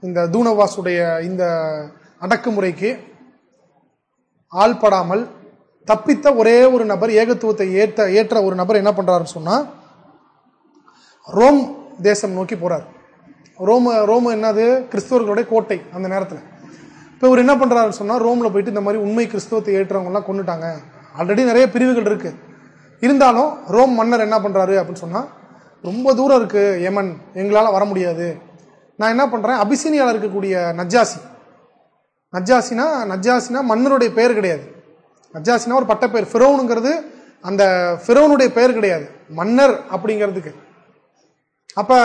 இந்த தூனவாசுடைய இந்த அடக்குமுறைக்கு ஆள்படாமல் தப்பித்த ஒரே ஒரு நபர் ஏகத்துவத்தை ஏற்ற ஏற்ற ஒரு நபர் என்ன பண்ணுறாருன்னு சொன்னால் ரோம் தேசம் நோக்கி போகிறார் ரோம ரோம் என்னது? கிறிஸ்தவர்களுடைய கோட்டை அந்த நேரத்தில். இப்போ இவர் என்ன பண்ணுறாருன்னு சொன்னால் ரோமில் போயிட்டு இந்த மாதிரி உண்மை கிறிஸ்தவத்தை ஏற்றவங்க கொண்டுட்டாங்க ஆல்ரெடி நிறைய பிரிவுகள் இருக்குது இருந்தாலும் ரோம் மன்னர் என்ன பண்றாரு அப்படின்னு சொன்னா ரொம்ப தூரம் இருக்கு யமன். எங்களால வர முடியாது. நான் என்ன பண்றேன்? அபிசீனியால இருக்கக்கூடிய நஜ்ஜாசி நஜ்ஜாசினா நஜ்ஜாசினா மன்னருடைய பெயர் கிடையாது. நஜ்ஜாசினா ஒரு பட்டப்பெயர் ஃபிரோனுங்கிறது அந்த ஃபிரோனுடைய பெயர் கிடையாது. மன்னர் அப்படிங்கிறதுக்கு. அப்ப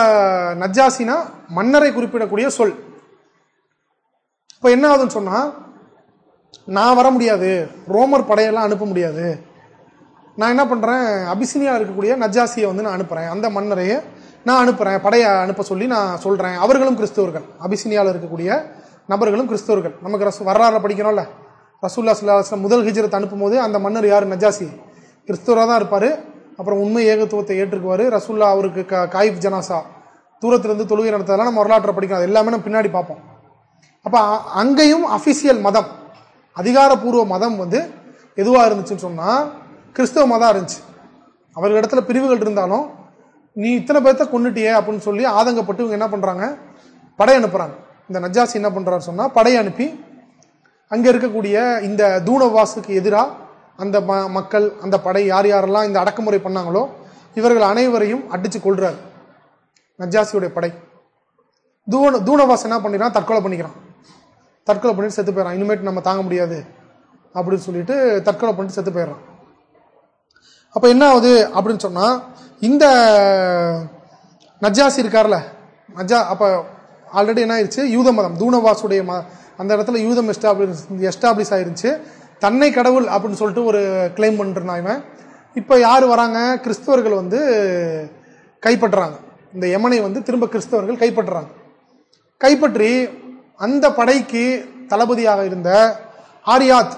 நஜ்ஜாசினா மன்னரை குறிப்பிடக்கூடிய சொல். இப்ப என்ன ஆகுதுன்னு சொன்னா நான் வர முடியாது. ரோமர் படையெல்லாம் அனுப்ப முடியாது. நான் என்ன பண்ணுறேன் அபிசினியா இருக்கக்கூடிய நஜாசியை வந்து நான் அனுப்புகிறேன் அந்த மன்னரையே நான் அனுப்புகிறேன் படையை அனுப்ப சொல்லி நான் சொல்கிறேன் அவர்களும் கிறிஸ்தவர்கள். அபிசினியாவில் இருக்கக்கூடிய நபர்களும் கிறிஸ்தவர்கள். நமக்கு ரசு வரலாறு படிக்கிறோம்ல ரசூல்லா சுல்லாஸ்லாம் முதல் ஹிஜ்ரத் அனுப்பும் போது அந்த மன்னர் யார்? நஜாசி. கிறிஸ்தவராக தான் இருப்பார். அப்புறம் உண்மை ஏகத்துவத்தை ஏற்றுக்குவார். ரசூல்லா அவருக்கு க- காயிப் ஜனாசா. தூரத்திலிருந்து தொழுகை நடத்ததெல்லாம் நம்ம வரலாற்றை படிக்கணும். அது எல்லாமே நம்ம பின்னாடி பார்ப்போம். அப்போ அங்கேயும் அஃபிஷியல் மதம். அதிகாரப்பூர்வ மதம் வந்து எதுவாக இருந்துச்சுன்னு சொன்னால் கிறிஸ்தவ மதம் இருந்துச்சு. அவர்களிடத்துல பிரிவுகள் இருந்தாலும் நீ இத்தனை பேர்த்த கொன்னுட்டியே அப்படின்னு சொல்லி ஆதங்கப்பட்டு இவங்க என்ன பண்றாங்க? படை அனுப்புறாங்க. இந்த நஜாசி என்ன பண்றாரு சொன்னா படை அனுப்பி அங்க இருக்கக்கூடிய இந்த தூணவாசுக்கு எதிராக அந்த ம- மக்கள் அந்த படை யார் யாரெல்லாம் இந்த அடக்குமுறை பண்ணாங்களோ இவர்கள் அனைவரையும் அடிச்சு கொள்றாரு நஜாசியுடைய படை. தூண தூணவாஸ் என்ன பண்ணிக்கிறான் தற்கொலை பண்ணிக்கிறான். தற்கொலை பண்ணிட்டு செத்து போயிடறான். இனிமேட்டு நம்ம தாங்க முடியாது அப்படின்னு சொல்லிட்டு தற்கொலை பண்ணிட்டு செத்து போயிடுறான். அப்ப என்ன ஆகுது அப்படின்னு சொன்னா இந்த நஜாசி இருக்கார்ல நஜா அப்ப ஆல்ரெடி என்ன ஆயிடுச்சு யூத மதம் தூணவாசுடைய ம அந்த இடத்துல யூதம் எஸ்டாப்ளிஷ் எஸ்டாப்ளிஷ் ஆயிருச்சு. தன்னை கடவுள் அப்படின்னு சொல்லிட்டு ஒரு கிளைம் பண்ணிருந்தான் இவன். இப்ப யார் வராங்க? கிறிஸ்தவர்கள் வந்து கைப்பற்றுறாங்க. இந்த யமனை வந்து திரும்ப கிறிஸ்தவர்கள் கைப்பற்றுறாங்க. கைப்பற்றி அந்த படைக்கு தளபதியாக இருந்த ஆரியாத்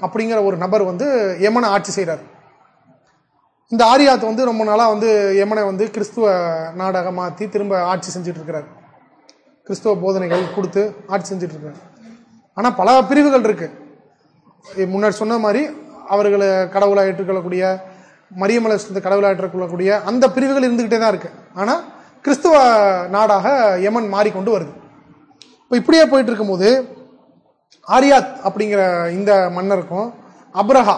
அப்படிங்கிற ஒரு நபர் வந்து யமனை ஆட்சி செய்கிறார் இந்த ஆரியாத் வந்து ரொம்ப நாளாக வந்து யமனை வந்து கிறிஸ்துவ நாடாக மாற்றி திரும்ப ஆட்சி செஞ்சுட்டு இருக்கிறார் கிறிஸ்துவ போதனைகள் கொடுத்து ஆட்சி செஞ்சுட்டு ஆனால் பல பிரிவுகள் இருக்குது முன்னாடி சொன்ன மாதிரி அவர்களை கடவுளாக ஏற்றுக்கொள்ளக்கூடிய மரியமலை கடவுளாக ஏற்றுக்கொள்ளக்கூடிய அந்த பிரிவுகள் இருந்துக்கிட்டே தான் இருக்குது ஆனால் கிறிஸ்துவ நாடாக யமன் மாறிக்கொண்டு வருது. இப்போ இப்படியே போயிட்டு இருக்கும்போது ஆரியாத் அப்படிங்கிற இந்த மன்னருக்கும் அப்ரஹா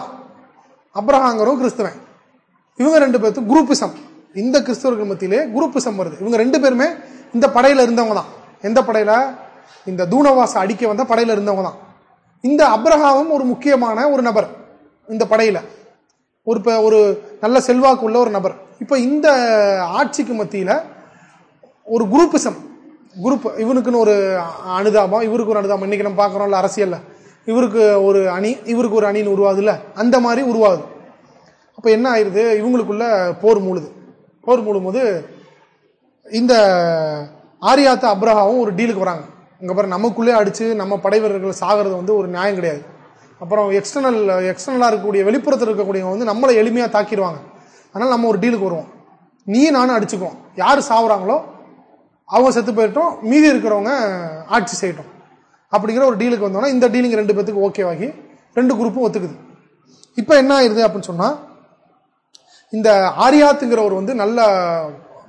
அப்ரஹாங்கிறவன் கிறிஸ்துவன். இவங்க ரெண்டு பேர்த்தும் குரூப்பிசம் இந்த கிறிஸ்தவர்கள் மத்தியிலே குரூப்பிசம் வருது. இவங்க ரெண்டு பேருமே இந்த படையில இருந்தவங்க தான் எந்த படையில? இந்த தூணவாச அடிக்க வந்த படையில இருந்தவங்க தான் இந்த அப்ரஹாவும் ஒரு முக்கியமான ஒரு நபர் இந்த படையில. ஒரு ஒரு நல்ல செல்வாக்கு உள்ள ஒரு நபர். இப்போ இந்த ஆட்சிக்கு மத்தியில ஒரு குரூப்பிசம் குரூப் இவனுக்குன்னு ஒரு அனுதாபம் இவருக்கு ஒரு அனுதாபம். இன்னைக்கு நம்ம பார்க்குறோம்ல அரசியல்ல. இவருக்கு ஒரு அணி இவருக்கு ஒரு அணின்னு உருவாகுதுல்ல. அந்த மாதிரி உருவாகுது. அப்போ என்ன ஆயிருது? இவங்களுக்குள்ள போர் மூழுது. போர் மூழும்போது இந்த ஆரியாத்த அப்ரஹாவும் ஒரு டீலுக்கு வராங்க. இங்க பாரு நமக்குள்ளே அடிச்சு நம்ம படை வீரர்கள் சாகிறது வந்து ஒரு நியாயம் கிடையாது. அப்புறம் எக்ஸ்டர்னல் எக்ஸ்டர்னலாக இருக்கக்கூடிய வெளிப்புறத்தில் இருக்கக்கூடியவங்க வந்து நம்மளை எளிமையாக தாக்கிடுவாங்க அதனால் நம்ம ஒரு டீலுக்கு வருவோம். நீ நானும் அடிச்சுக்குவோம். யார் சாவுறாங்களோ அவங்க செத்து போயிட்டோம். மீதி இருக்கிறவங்க ஆட்சி செய்யட்டும். அப்படிங்கிற ஒரு டீலுக்கு வந்தோம்னா இந்த டீலிங் ரெண்டு பேத்துக்கு ஓகேவாகி ரெண்டு குரூப்பும் ஒத்துக்குது. இப்போ என்ன ஆயிடுது அப்படின்னு சொன்னால் இந்த ஆரியாத்துங்கிறவர் வந்து நல்ல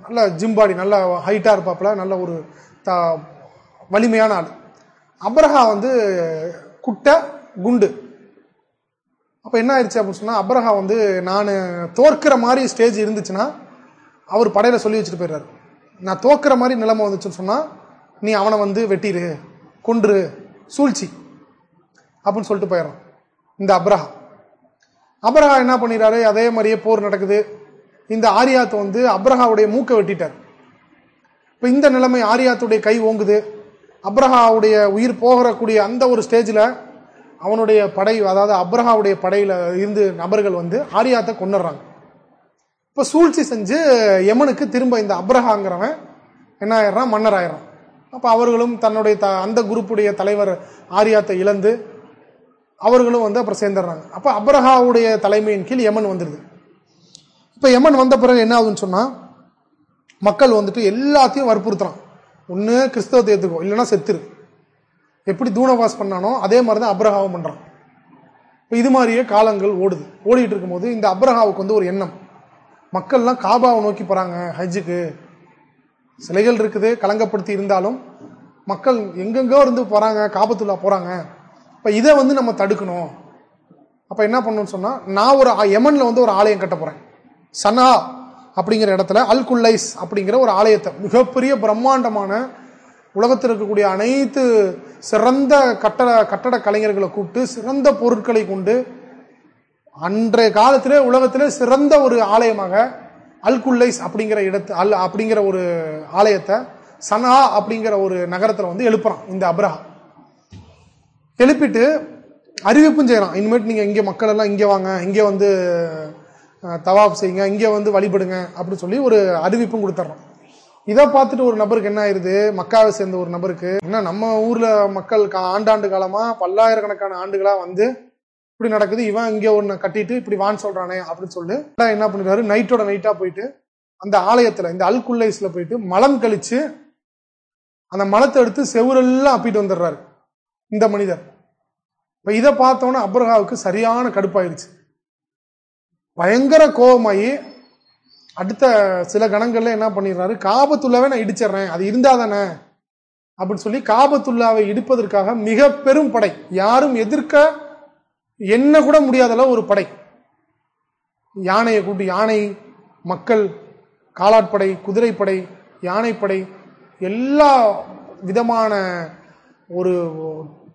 நல்ல ஜிம்பாடி நல்ல ஹைட்டாக இருப்பாப்புல நல்ல ஒரு த வலிமையான ஆள். அப்ரஹா வந்து குட்டை குண்டு. அப்போ என்ன ஆயிடுச்சு அப்படின்னு சொன்னால் அப்ரஹா வந்து நான் தோற்கிற மாதிரி ஸ்டேஜ் இருந்துச்சுன்னா அவர் படையில் சொல்லி வச்சுட்டு போயிடுறாரு. நான் தோற்கிற மாதிரி நிலைமை வந்துச்சுன்னு சொன்னால் நீ அவனை வந்து வெட்டிடு கொன்று சூழ்ச்சி. அப்படின்னு சொல்லிட்டு போயிடுறான். இந்த அப்ரஹா. அப்ரஹா என்ன பண்ணிடுறாரு அதே மாதிரியே போர் நடக்குது. இந்த ஆரியாத் வந்து அப்ரஹாவுடைய மூக்கை வெட்டிட்டார். இப்போ இந்த நிலைமை ஆரியாத்துடைய கை ஓங்குது. அப்ரஹாவுடைய உயிர் போகிறக்கூடிய அந்த ஒரு ஸ்டேஜில் அவனுடைய படை அதாவது அப்ரஹாவுடைய படையில் இருந்து நபர்கள் வந்து ஆரியாத்தை கொண்டுடுறாங்க இப்போ சூழ்ச்சி செஞ்சு யமனுக்கு திரும்ப இந்த அப்ரஹாங்கிறவன் என்ன ஆயிடுறான்? மன்னர் ஆயிடுறான். அப்போ அவர்களும் தன்னுடைய த- அந்த குரூப்புடைய தலைவர் ஆரியாத்தை இழந்து அவர்களும் வந்து அப்புறம் சேர்ந்துடுறாங்க. அப்போ அப்ரஹாவுடைய தலைமையின் கீழ் யமன் வந்துடுது இப்போ யமன் வந்த பிறகு என்ன ஆகுதுன்னு சொன்னால் மக்கள் வந்துட்டு எல்லாத்தையும் வற்புறுத்துறான். ஒன்று கிறிஸ்தவத்தை ஏத்துக்கோ இல்லைன்னா செத்துரு. எப்படி தூணவாஸ் பண்ணானோ அதே மாதிரி தான் அப்ரஹாவும் பண்ணுறான் இப்போ இது மாதிரியே காலங்கள் ஓடுது. ஓடிட்டு இருக்கும்போது இந்த அப்ரஹாவுக்கு வந்து ஒரு எண்ணம். மக்கள்லாம் காபாவை நோக்கி போகிறாங்க ஹஜ்ஜுக்கு. சிலைகள் இருக்குது கலங்கப்படுத்தி இருந்தாலும் மக்கள் எங்கெங்கோ இருந்து போகிறாங்க காபத்துள்ளா போகிறாங்க இப்போ இதை வந்து நம்ம தடுக்கணும். அப்போ என்ன பண்ணணும்னு சொன்னால் நான் ஒரு யமனில் வந்து ஒரு ஆலயம் கட்ட போகிறேன் சனா அப்படிங்கிற இடத்துல அல் குல்லைஸ் அப்படிங்கிற ஒரு ஆலயத்தை மிகப்பெரிய பிரம்மாண்டமான உலகத்தில் இருக்கக்கூடிய அனைத்து சிறந்த கட்டட கட்டட கலைஞர்களை கூப்பிட்டு சிறந்த பொருட்களை கொண்டு அன்றைய காலத்திலே உலகத்திலே சிறந்த ஒரு ஆலயமாக அல் குல்லைஸ் அப்படிங்கிற இடத்து அல் அப்படிங்கிற ஒரு ஆலயத்தை சனா அப்படிங்கிற ஒரு நகரத்தில் வந்து எழுப்புறான் இந்த அப்ரஹா எழுப்பிட்டு அறிவிப்பும் செய்யறான். இனிமேட்டு நீங்க இங்கே மக்கள் எல்லாம் இங்கே வாங்க இங்கே வந்து தவாப் செய்யுங்க இங்கே வந்து வழிபடுங்க அப்படின்னு சொல்லி ஒரு அறிவிப்பும் கொடுத்துட்றான் இதை பார்த்துட்டு ஒரு நபருக்கு என்ன ஆயிருது? மக்காவை சேர்ந்த ஒரு நபருக்கு என்ன நம்ம ஊர்ல மக்கள் கா- ஆண்டாண்டு காலமா பல்லாயிரக்கணக்கான ஆண்டுகளா வந்து இப்படி நடக்குது இவன் இங்கே ஒண்ணு கட்டிட்டு இப்படி வான் சொல்றானே அப்படின்னு சொல்லி என்ன பண்ணிடுறாரு நைட்டோட நைட்டா போயிட்டு அந்த ஆலயத்துல இந்த அல்குல்லைஸ்ல போயிட்டு மலம் கழிச்சு அந்த மலத்தை எடுத்து செவுரெல்லாம் அப்பிட்டு வந்துடுறாரு. இந்த மனிதர். இப்ப இதை பார்த்தோன்னே அப்ரஹாவுக்கு சரியான கடுப்பாயிருச்சு. பயங்கர கோபமாயி அடுத்த சில கணங்கள்ல என்ன பண்ணிடுறாரு? காபத்துள்ளாவே நான் இடிச்சிடுறேன். அது இருந்தா தானே? அப்படின்னு சொல்லி காபத்துல்லாவை இடிப்பதற்காக மிக பெரும் படை. யாரும் எதிர்க்க என்ன கூட முடியாத அளவு ஒரு படை. யானையை கூட்டி யானை மக்கள் காலாட்படை குதிரைப்படை யானைப்படை எல்லா விதமான ஒரு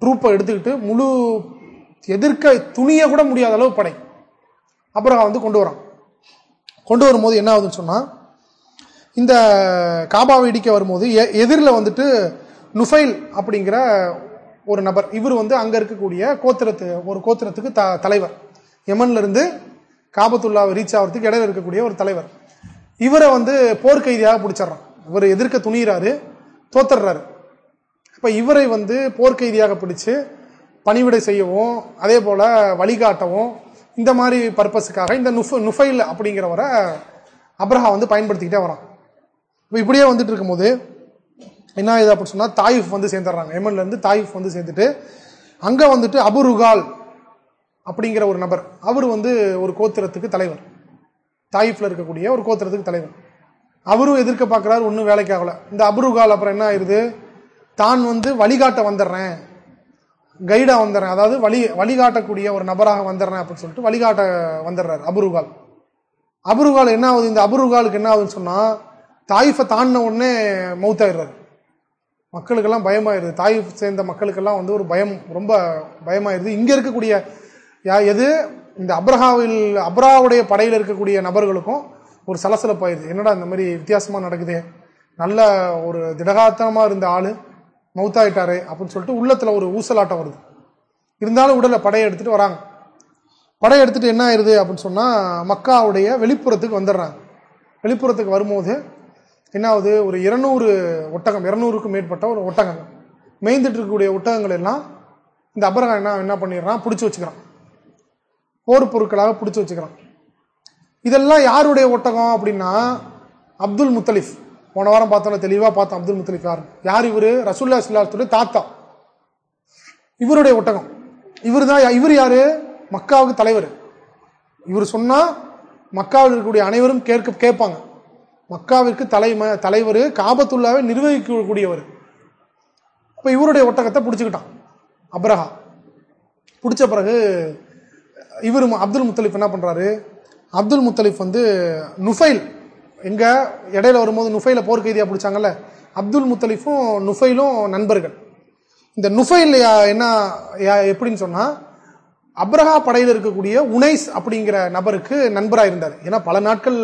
ட்ரூப்பை எடுத்துக்கிட்டு முழு எதிர்க்க துணிய கூட முடியாத அளவு படை. அப்புறம் வந்து கொண்டு வரான். கொண்டு வரும்போது என்ன ஆகுதுன்னு சொன்னால் இந்த காபாவை இடிக்க வரும்போது எதிரில் வந்துட்டு நுஃபைல் அப்படிங்கிற ஒரு நபர் இவர் வந்து அங்கே இருக்கக்கூடிய கோத்திரத்து ஒரு கோத்திரத்துக்கு த தலைவர். யமன்லேருந்து காபத்துல்லாவை ரீச் ஆகிறதுக்கு இடையில இருக்கக்கூடிய ஒரு தலைவர். இவரை வந்து போர்க்கைதியாக பிடிச்சிடுறான். இவர் எதிர்க்க துணிகிறாரு தோத்துடுறாரு. இப்ப இவரை வந்து போர்க்கைதியாக பிடிச்சு பணிவிடை செய்யவும் அதே போல வழிகாட்டவும் இந்த மாதிரி பர்பஸுக்காக இந்த நுஃபு நுஃபைல் அப்படிங்கிறவரை அப்ரஹா வந்து பயன்படுத்திக்கிட்டே வரான். இப்போ இப்படியே வந்துட்டு இருக்கும்போது என்ன ஆயுது அப்படின்னு சொன்னால் தாயிஃப் வந்து சேர்ந்துடுறாங்க. எமன்ல தாயிஃப் வந்து சேர்ந்துட்டு அங்கே வந்துட்டு அபுருகால் அப்படிங்கிற ஒரு நபர் அவர் வந்து ஒரு கோத்திரத்துக்கு தலைவர். தாயிஃபில் இருக்கக்கூடிய ஒரு கோத்திரத்துக்கு தலைவர். அவரும் எதிர்க்க பார்க்குறாரு ஒன்றும் வேலைக்கு இந்த அபுருகால் அப்புறம் என்ன ஆயிருது? தான் வந்து வழிகாட்ட வந்துடுறேன் கைடா வந்துடுறேன் அதாவது வழி வழிகாட்டக்கூடிய ஒரு நபராக வந்துடுறேன் அப்படின்னு சொல்லிட்டு வழிகாட்ட வந்துடுறாரு அபுருகால். அபுருகால் என்ன ஆகுது இந்த அபுருகாலுக்கு என்ன ஆகுதுன்னு சொன்னா தாயிஃபை தாண்டின உடனே மவுத்தாயிடுறாரு மக்களுக்கெல்லாம் பயமாயிருது. தாய் சேர்ந்த மக்களுக்கெல்லாம் வந்து ஒரு பயம் ரொம்ப பயமாயிருது. இங்க இருக்கக்கூடிய எது? இந்த அப்ரஹாவில் அப்ராவுடைய படையில் இருக்கக்கூடிய நபர்களுக்கும் ஒரு சலசலப்பாயிருது. என்னடா இந்த மாதிரி வித்தியாசமா நடக்குது? நல்ல ஒரு திடகாத்தனமா இருந்த ஆளு. மௌத்தாயிட்டாரே அப்படின்னு சொல்லிட்டு உள்ளத்துல ஒரு ஊசலாட்டம் வருது. இருந்தாலும் உடலை படையை எடுத்துகிட்டு வராங்க. படை எடுத்துகிட்டு என்ன ஆயிருது அப்படின்னு சொன்னா மக்காவுடைய வெளிப்புறத்துக்கு வந்துடுறாங்க. வெளிப்புறத்துக்கு வரும்போது என்ன ஆகுது? ஒரு இருநூறு ஒட்டகம் இருநூறுக்கும் மேற்பட்ட ஒரு ஒட்டகங்கள். மேய்ந்துட்டு இருக்கக்கூடிய ஒட்டகங்கள் எல்லாம் இந்த அபரகம் என்ன என்ன பண்ணிடுறான்? பிடிச்சி வச்சுக்கிறான். போர் பொருட்களாக பிடிச்சி வச்சுக்கிறான். இதெல்லாம் யாருடைய ஒட்டகம் அப்படின்னா அப்துல் முத்தலிஃப் போன வாரம் பார்த்தோம் தெளிவாக பார்த்தோம் அப்துல் முத்தலிஃபார் யார்? யார் இவரு? ரசூல்லா சுல்லாத்துடைய தாத்தா. இவருடைய ஒட்டகம். இவர் தான் இவர் யாரு? மக்காவுக்கு தலைவர். இவர் சொன்னால் மக்காவில் இருக்கக்கூடிய அனைவரும் கேட்க கேட்பாங்க. மக்காவிற்கு தலைமை தலைவர் காபத்துள்ளாவை நிர்வகிக்கக்கூடியவர். அப்போ இவருடைய ஒட்டகத்தை பிடிச்சிக்கிட்டான். அப்ரஹா. பிடிச்ச பிறகு இவர் அப்துல் முத்தலிஃப் என்ன பண்றாரு? அப்துல் முத்தலிஃப் வந்து நுஃபைல் எங்க இடையில வரும்போது நுஃபைல போர்க்கைதியா பிடிச்சாங்கல்ல அப்துல் முத்தலிஃபும் நுஃபைலும் நண்பர்கள். இந்த நுஃபைல் என்ன எப்படின்னு சொன்னா அப்ரஹா படையில் இருக்கக்கூடிய உனைஸ் அப்படிங்கிற நபருக்கு நண்பராக இருந்தார். ஏன்னா பல நாட்கள்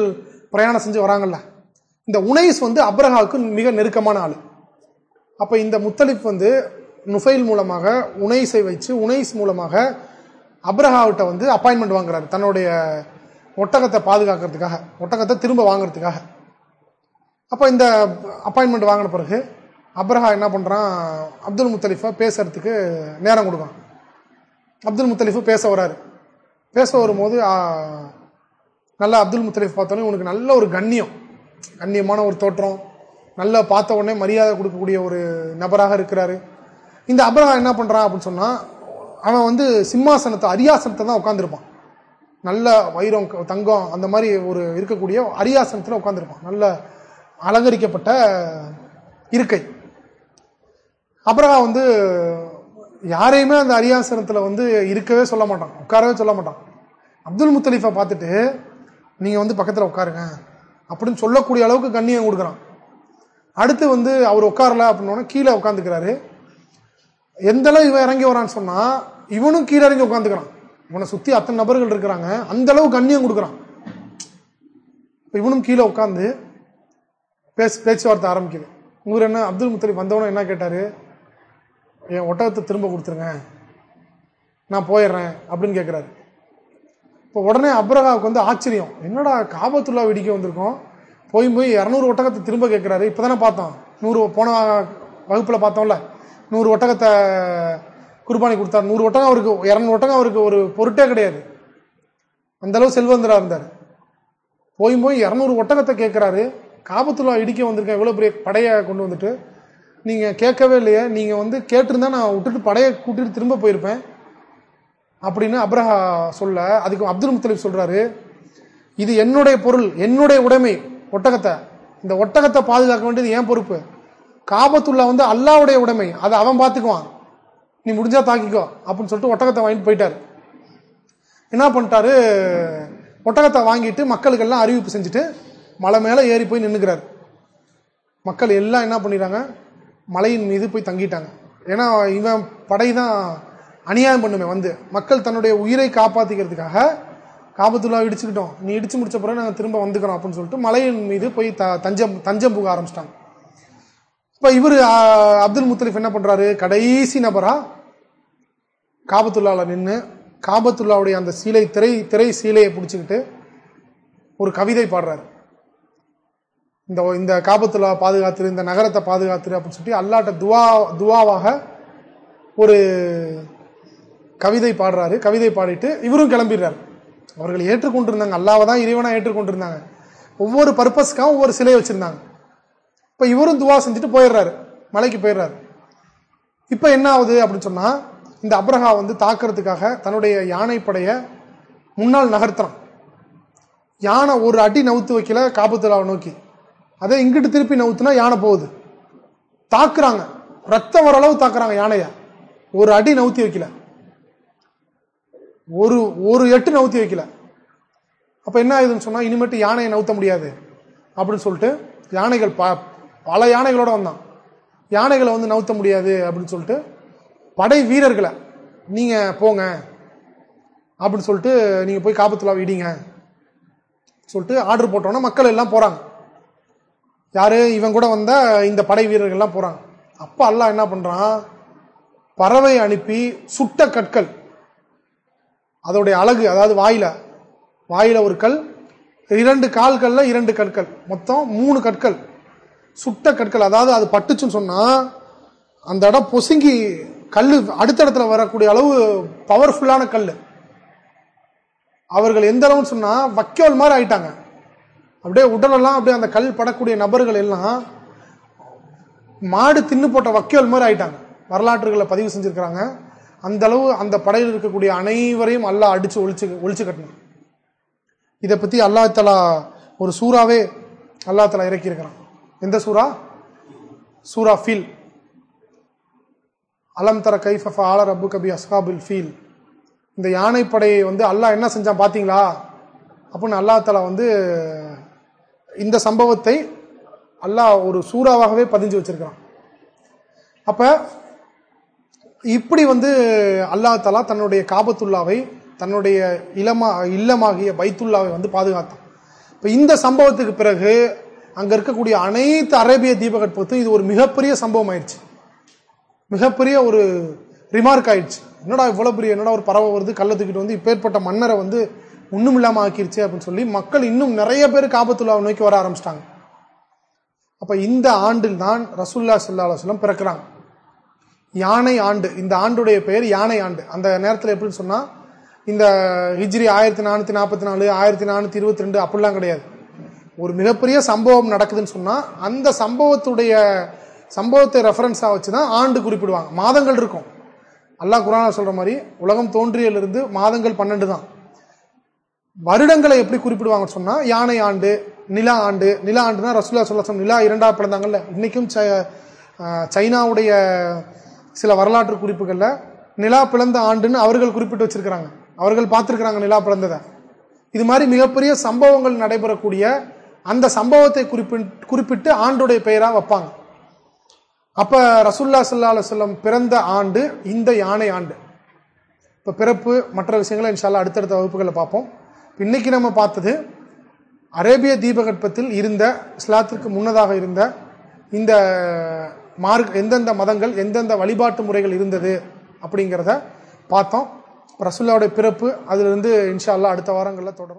பிரயாணம் செஞ்சு வராங்கல்ல. இந்த உனைஸ் வந்து அப்ரஹாவுக்கு மிக நெருக்கமான ஆள். அப்ப இந்த முத்தலிப் வந்து நுஃபைல் மூலமாக உனைஸை வச்சு உனைஸ் மூலமாக அப்ரஹாவிட்ட வந்து அப்பாயின்மெண்ட் வாங்குறாரு. தன்னுடைய ஒட்டகத்தை பாதுகாக்கிறதுக்காக ஒட்டகத்தை திரும்ப வாங்குறதுக்காக. அப்போ இந்த அப்பாயின்மெண்ட் வாங்கின பிறகு அப்ரஹா என்ன பண்ணுறான் அப்துல் முத்தலிஃபா பேசுறதுக்கு நேரம் கொடுக்கான் அப்துல் முத்தலிஃபு பேச வராரு. பேச வரும்போது நல்லா அப்துல் முத்தலிஃப் பார்த்தோன்னே உனக்கு நல்ல ஒரு கண்ணியம். கண்ணியமான ஒரு தோற்றம். நல்லா பார்த்த உடனே மரியாதை கொடுக்கக்கூடிய ஒரு நபராக இருக்கிறாரு. இந்த அப்ரஹா என்ன பண்ணுறான் அப்படின்னு சொன்னால் அவன் வந்து சிம்மாசனத்தை அரியாசனத்தை தான் உட்காந்துருப்பான் நல்ல வைரம் தங்கம் அந்த மாதிரி ஒரு இருக்கக்கூடிய அரியாசனத்தில் உட்காந்துருப்பான் நல்ல அலங்கரிக்கப்பட்ட இருக்கை. அப்புறம் வந்து யாரையுமே அந்த அரியாசனத்தில் வந்து இருக்கவே சொல்ல மாட்டான். உட்காரவே சொல்ல மாட்டான். அப்துல் முத்தலீஃபை பார்த்துட்டு நீங்கள் வந்து பக்கத்தில் உட்காருங்க. அப்படின்னு சொல்லக்கூடிய அளவுக்கு கண்ணியம் கொடுக்குறான். அடுத்து வந்து அவர் உட்காரல அப்படின்னா கீழே உட்காந்துக்கிறாரு எந்தளவு இவன் இறங்கி வரான்னு சொன்னால் இவனும் கீழே இறங்கி உட்காந்துக்கிறான் இவனை சுத்தி அத்தனை நபர்கள் இருக்கிறாங்க. அந்த அளவு கண்ணியம் கொடுக்குறான். இவனும் கீழே உட்காந்து பேச பேச்சுவார்த்தை ஆரம்பிக்குது. உங்கள் என்ன? அப்துல் முத்தலிப் வந்தவனும் என்ன கேட்டாரு? என் ஒட்டகத்தை திரும்ப கொடுத்துருங்க. நான் போயிடுறேன் அப்படின்னு கேட்குறாரு இப்போ உடனே அப்ரஹாவுக்கு வந்து ஆச்சரியம். என்னடா காபத்துள்ளா வெடிக்க வந்திருக்கோம். போய் போய் இரநூறு ஒட்டகத்தை திரும்ப கேட்குறாரு இப்போ தானே பார்த்தோம். நூறு போன வகுப்பில் பார்த்தோம்ல. நூறு ஒட்டகத்தை குர்பானி கொடுத்தார். நூறு ஒட்டகம் அவருக்கு இரநூறு ஒட்டகம் அவருக்கு ஒரு பொருட்டே கிடையாது. அந்த அளவு செல்வந்தரா இருந்தார். போய் போய் இரநூறு ஒட்டகத்தை கேட்குறாரு. காபத்துல்லா இடிக்க வந்திருக்கேன். இவ்வளோ பெரிய படையை கொண்டு வந்துட்டு. நீங்கள் கேட்கவே இல்லையே. நீங்கள் வந்து கேட்டிருந்தா நான் விட்டுட்டு படையை கூட்டிட்டு திரும்ப போயிருப்பேன். அப்படின்னு அப்ரஹா சொல்ல அதுக்கு அப்துல் முத்தலிப் சொல்றாரு. இது என்னுடைய பொருள் என்னுடைய உடைமை ஒட்டகத்தை. இந்த ஒட்டகத்தை பாதுகாக்க வேண்டியது ஏன் பொறுப்பு. காபத்துல்லா வந்து அல்லாவுடைய உடைமை. அதை அவன் பார்த்துக்குவான் நீ முடிஞ்சா தாக்கிக்கோ அப்படின்னு சொல்லிட்டு ஒட்டகத்தை வாங்கிட்டு போயிட்டாரு. என்ன பண்ணிட்டாரு? ஒட்டகத்தை வாங்கிட்டு மக்களுக்கெல்லாம் அறிவிப்பு செஞ்சுட்டு மலை மேலே ஏறி போய் நின்றுக்கிறார் மக்கள் எல்லாம் என்ன பண்ணிடுறாங்க மலையின் மீது போய் தங்கிட்டாங்க. ஏன்னா இவன் படை தான் அநியாயம் பண்ணுமே வந்து. மக்கள் தன்னுடைய உயிரை காப்பாற்றிக்கிறதுக்காக காபத்துள்ளா இடிச்சுக்கிட்டோம். நீ இடிச்சு முடிச்ச பிறகு நாங்கள் திரும்ப வந்துக்கிறோம் அப்படின்னு சொல்லிட்டு மலையின் மீது போய் த தஞ்சம் தஞ்சம் புக ஆரம்பிச்சிட்டாங்க. இப்போ இவர் அப்துல் முத்தலிஃப் என்ன பண்ணுறாரு கடைசி நபரா? காபத்துல்லாவில் நின்று காபத்துல்லாவுடைய அந்த சீலை திரை திரை சீலையை பிடிச்சிக்கிட்டு ஒரு கவிதை பாடுறாரு. இந்த இந்த காபத்துல்லா பாதுகாத்துரு இந்த நகரத்தை பாதுகாத்துரு அப்படின்னு சொல்லிட்டு அல்லாட்ட துவா துவாவாக ஒரு கவிதை பாடுறாரு. கவிதை பாடிட்டு இவரும் கிளம்பிடுறாரு. அவர்கள் ஏற்றுக்கொண்டிருந்தாங்க. அல்லாவை தான் இறைவனா ஏற்றுக்கொண்டிருந்தாங்க. ஒவ்வொரு பர்பஸ்க்காகவும் ஒவ்வொரு சிலையை வச்சிருந்தாங்க. இப்ப இவரும் துவா செஞ்சுட்டு போயிடுறாரு. மலைக்கு போயிடுறாரு. இப்ப என்ன ஆகுது அப்படின்னு சொன்னா இந்த அப்ரஹா வந்து தாக்குறதுக்காக தன்னுடைய யானை படைய முன்னால் நகர்த்துறான். யானை ஒரு அடி நவுத்து வைக்கல காபத்துலாவை நோக்கி. அதை இங்கிட்டு திருப்பி நவுத்துனா யானை போகுது. தாக்குறாங்க. ரத்தம் ஓரளவு தாக்குறாங்க யானைய. ஒரு அடி நவுத்தி வைக்கல. ஒரு ஒரு எட்டு நவுத்தி வைக்கல. அப்ப என்ன ஆகுதுன்னு சொன்னா இனிமேட்டு யானையை நவுத்த முடியாது. அப்படின்னு சொல்லிட்டு யானைகள் பல யானைகளோட வந்தான். யானைகளை வந்து நவுத்த முடியாது அப்படின்னு சொல்லிட்டு படை வீரர்களை நீங்க போங்க அப்படின்னு சொல்லிட்டு நீங்க போய் காபத்துலா இடிங்க சொல்லிட்டு ஆர்டர் போட்டோன்னா மக்கள் எல்லாம் போறாங்க. யாரு? இவன் கூட வந்த இந்த படை வீரர்கள்லாம் போறாங்க. அப்ப அல்லாஹ் என்ன பண்றான்? பறவை அனுப்பி சுட்ட கற்கள் அதோடைய அழகு அதாவது வாயில வாயில ஒரு கல் இரண்டு கால்கள்ல இரண்டு கற்கள் மொத்தம் மூணு கற்கள். சுட்ட கற்கள் அதாவது அது பட்டுச்சுன்னு சொன்னா அந்த இடம் பொசுங்கி கல் அடுத்த இடத்துல வரக்கூடிய அளவு பவர்ஃபுல்லான கல் அவர்கள் எந்த அளவுன்னு சொன்னா வக்கோல் மாதிரி ஆயிட்டாங்க. அப்படியே உடலெல்லாம் அப்படியே அந்த கல் படக்கூடிய நபர்கள் எல்லாம் மாடு தின்னு போட்ட வக்கோல் மாதிரி ஆயிட்டாங்க. வரலாற்றுகளை பதிவு செஞ்சிருக்கிறாங்க. அந்த அளவு அந்த படையில் இருக்கக்கூடிய அனைவரையும் அல்லாஹ் அடிச்சு ஒழிச்சு ஒழிச்சு கட்டணும். இதை பத்தி அல்லா தலா ஒரு சூறாவே அல்லா தலா இறக்கியிருக்கிறான். எந்த சூறா? சூரா ஃபீல். அலம் தர கைஃப ஆலர் அபு கபி அஸ்காபுல் ஃபீல். இந்த யானைப்படையை வந்து அல்லாஹ் என்ன செஞ்சான் பார்த்தீங்களா அப்படின்னு அல்லா தலா வந்து இந்த சம்பவத்தை அல்லாஹ் ஒரு சூறாவாகவே பதிஞ்சு வச்சிருக்கிறான். அப்போ இப்படி வந்து அல்லா தலா தன்னுடைய காபத்துல்லாவை தன்னுடைய இளமா இல்லமாகிய பைத்துல்லாவை வந்து பாதுகாத்தான். இப்போ இந்த சம்பவத்துக்கு பிறகு அங்க இருக்கக்கூடிய அனைத்து அரேபிய தீபகற்பத்தும் இது ஒரு மிகப்பெரிய சம்பவம் ஆயிடுச்சு மிகப்பெரிய ஒரு ரிமார்க் ஆயிடுச்சு என்னடா இவ்வளவு பெரிய என்னடா ஒரு பறவை வருது கள்ளத்துக்கிட்டு தூக்கிட்டு வந்து இப்பேற்பட்ட மன்னரை வந்து ஒண்ணும் இல்லாம ஆக்கிருச்சு அப்படின்னு சொல்லி மக்கள் இன்னும் நிறைய பேர் காபத்துல்லாவை நோக்கி வர ஆரம்பிச்சிட்டாங்க. அப்ப இந்த ஆண்டில் தான் ரசுல்லா சல்லா அலுவலம் பிறக்கிறாங்க. யானை ஆண்டு இந்த ஆண்டுடைய பெயர் யானை ஆண்டு. அந்த நேரத்தில் எப்படின்னு சொன்னா இந்த ஹிஜ்ரி ஆயிரத்தி நானூத்தி நாற்பத்தி நாலு ஆயிரத்தி நானூத்தி இருபத்தி ரெண்டு அப்படிலாம் கிடையாது. ஒரு மிகப்பெரிய சம்பவம் நடக்குதுன்னு சொன்னா அந்த சம்பவத்துடைய சம்பவத்தை ரெஃபரன்ஸா வச்சுதான் ஆண்டு குறிப்பிடுவாங்க. மாதங்கள் இருக்கும். அல்லாஹ் குரானா சொல்ற மாதிரி உலகம் தோன்றியிலிருந்து மாதங்கள் பன்னெண்டு தான் வருடங்களை எப்படி குறிப்பிடுவாங்கன்னு சொன்னா யானை ஆண்டு நிலா ஆண்டு நிலா ஆண்டுனா ரசுல்லா சொல்ல நிலா இரண்டா பிறந்தாங்கல்ல இன்னைக்கும் சைனாவுடைய சில வரலாற்று குறிப்புகள்ல நிலா பிளந்த ஆண்டுன்னு அவர்கள் குறிப்பிட்டு வச்சிருக்கிறாங்க. அவர்கள் பார்த்துருக்குறாங்க நிலா பிளந்ததை. இது மாதிரி மிகப்பெரிய சம்பவங்கள் நடைபெறக்கூடிய அந்த சம்பவத்தை குறிப்பிட்டு ஆண்டுடைய பெயரா வைப்பாங்க. அப்ப ரசுல்லா சல்லா அலுவலம் பிறந்த ஆண்டு இந்த யானை ஆண்டு. இப்ப பிறப்பு மற்ற விஷயங்களை இன்ஷால்லா அடுத்தடுத்த வகுப்புகளை பார்ப்போம். இன்னைக்கு நம்ம பார்த்தது அரேபிய தீபகற்பத்தில் இருந்த இஸ்லாத்திற்கு முன்னதாக இருந்த இந்த மார்க் எந்தெந்த மதங்கள் எந்தெந்த வழிபாட்டு முறைகள் இருந்தது அப்படிங்கிறத பார்த்தோம். ரசுல்லாவுடைய பிறப்பு அதிலிருந்து இன்ஷா அல்லா அடுத்த வாரங்களில் தொடரும்.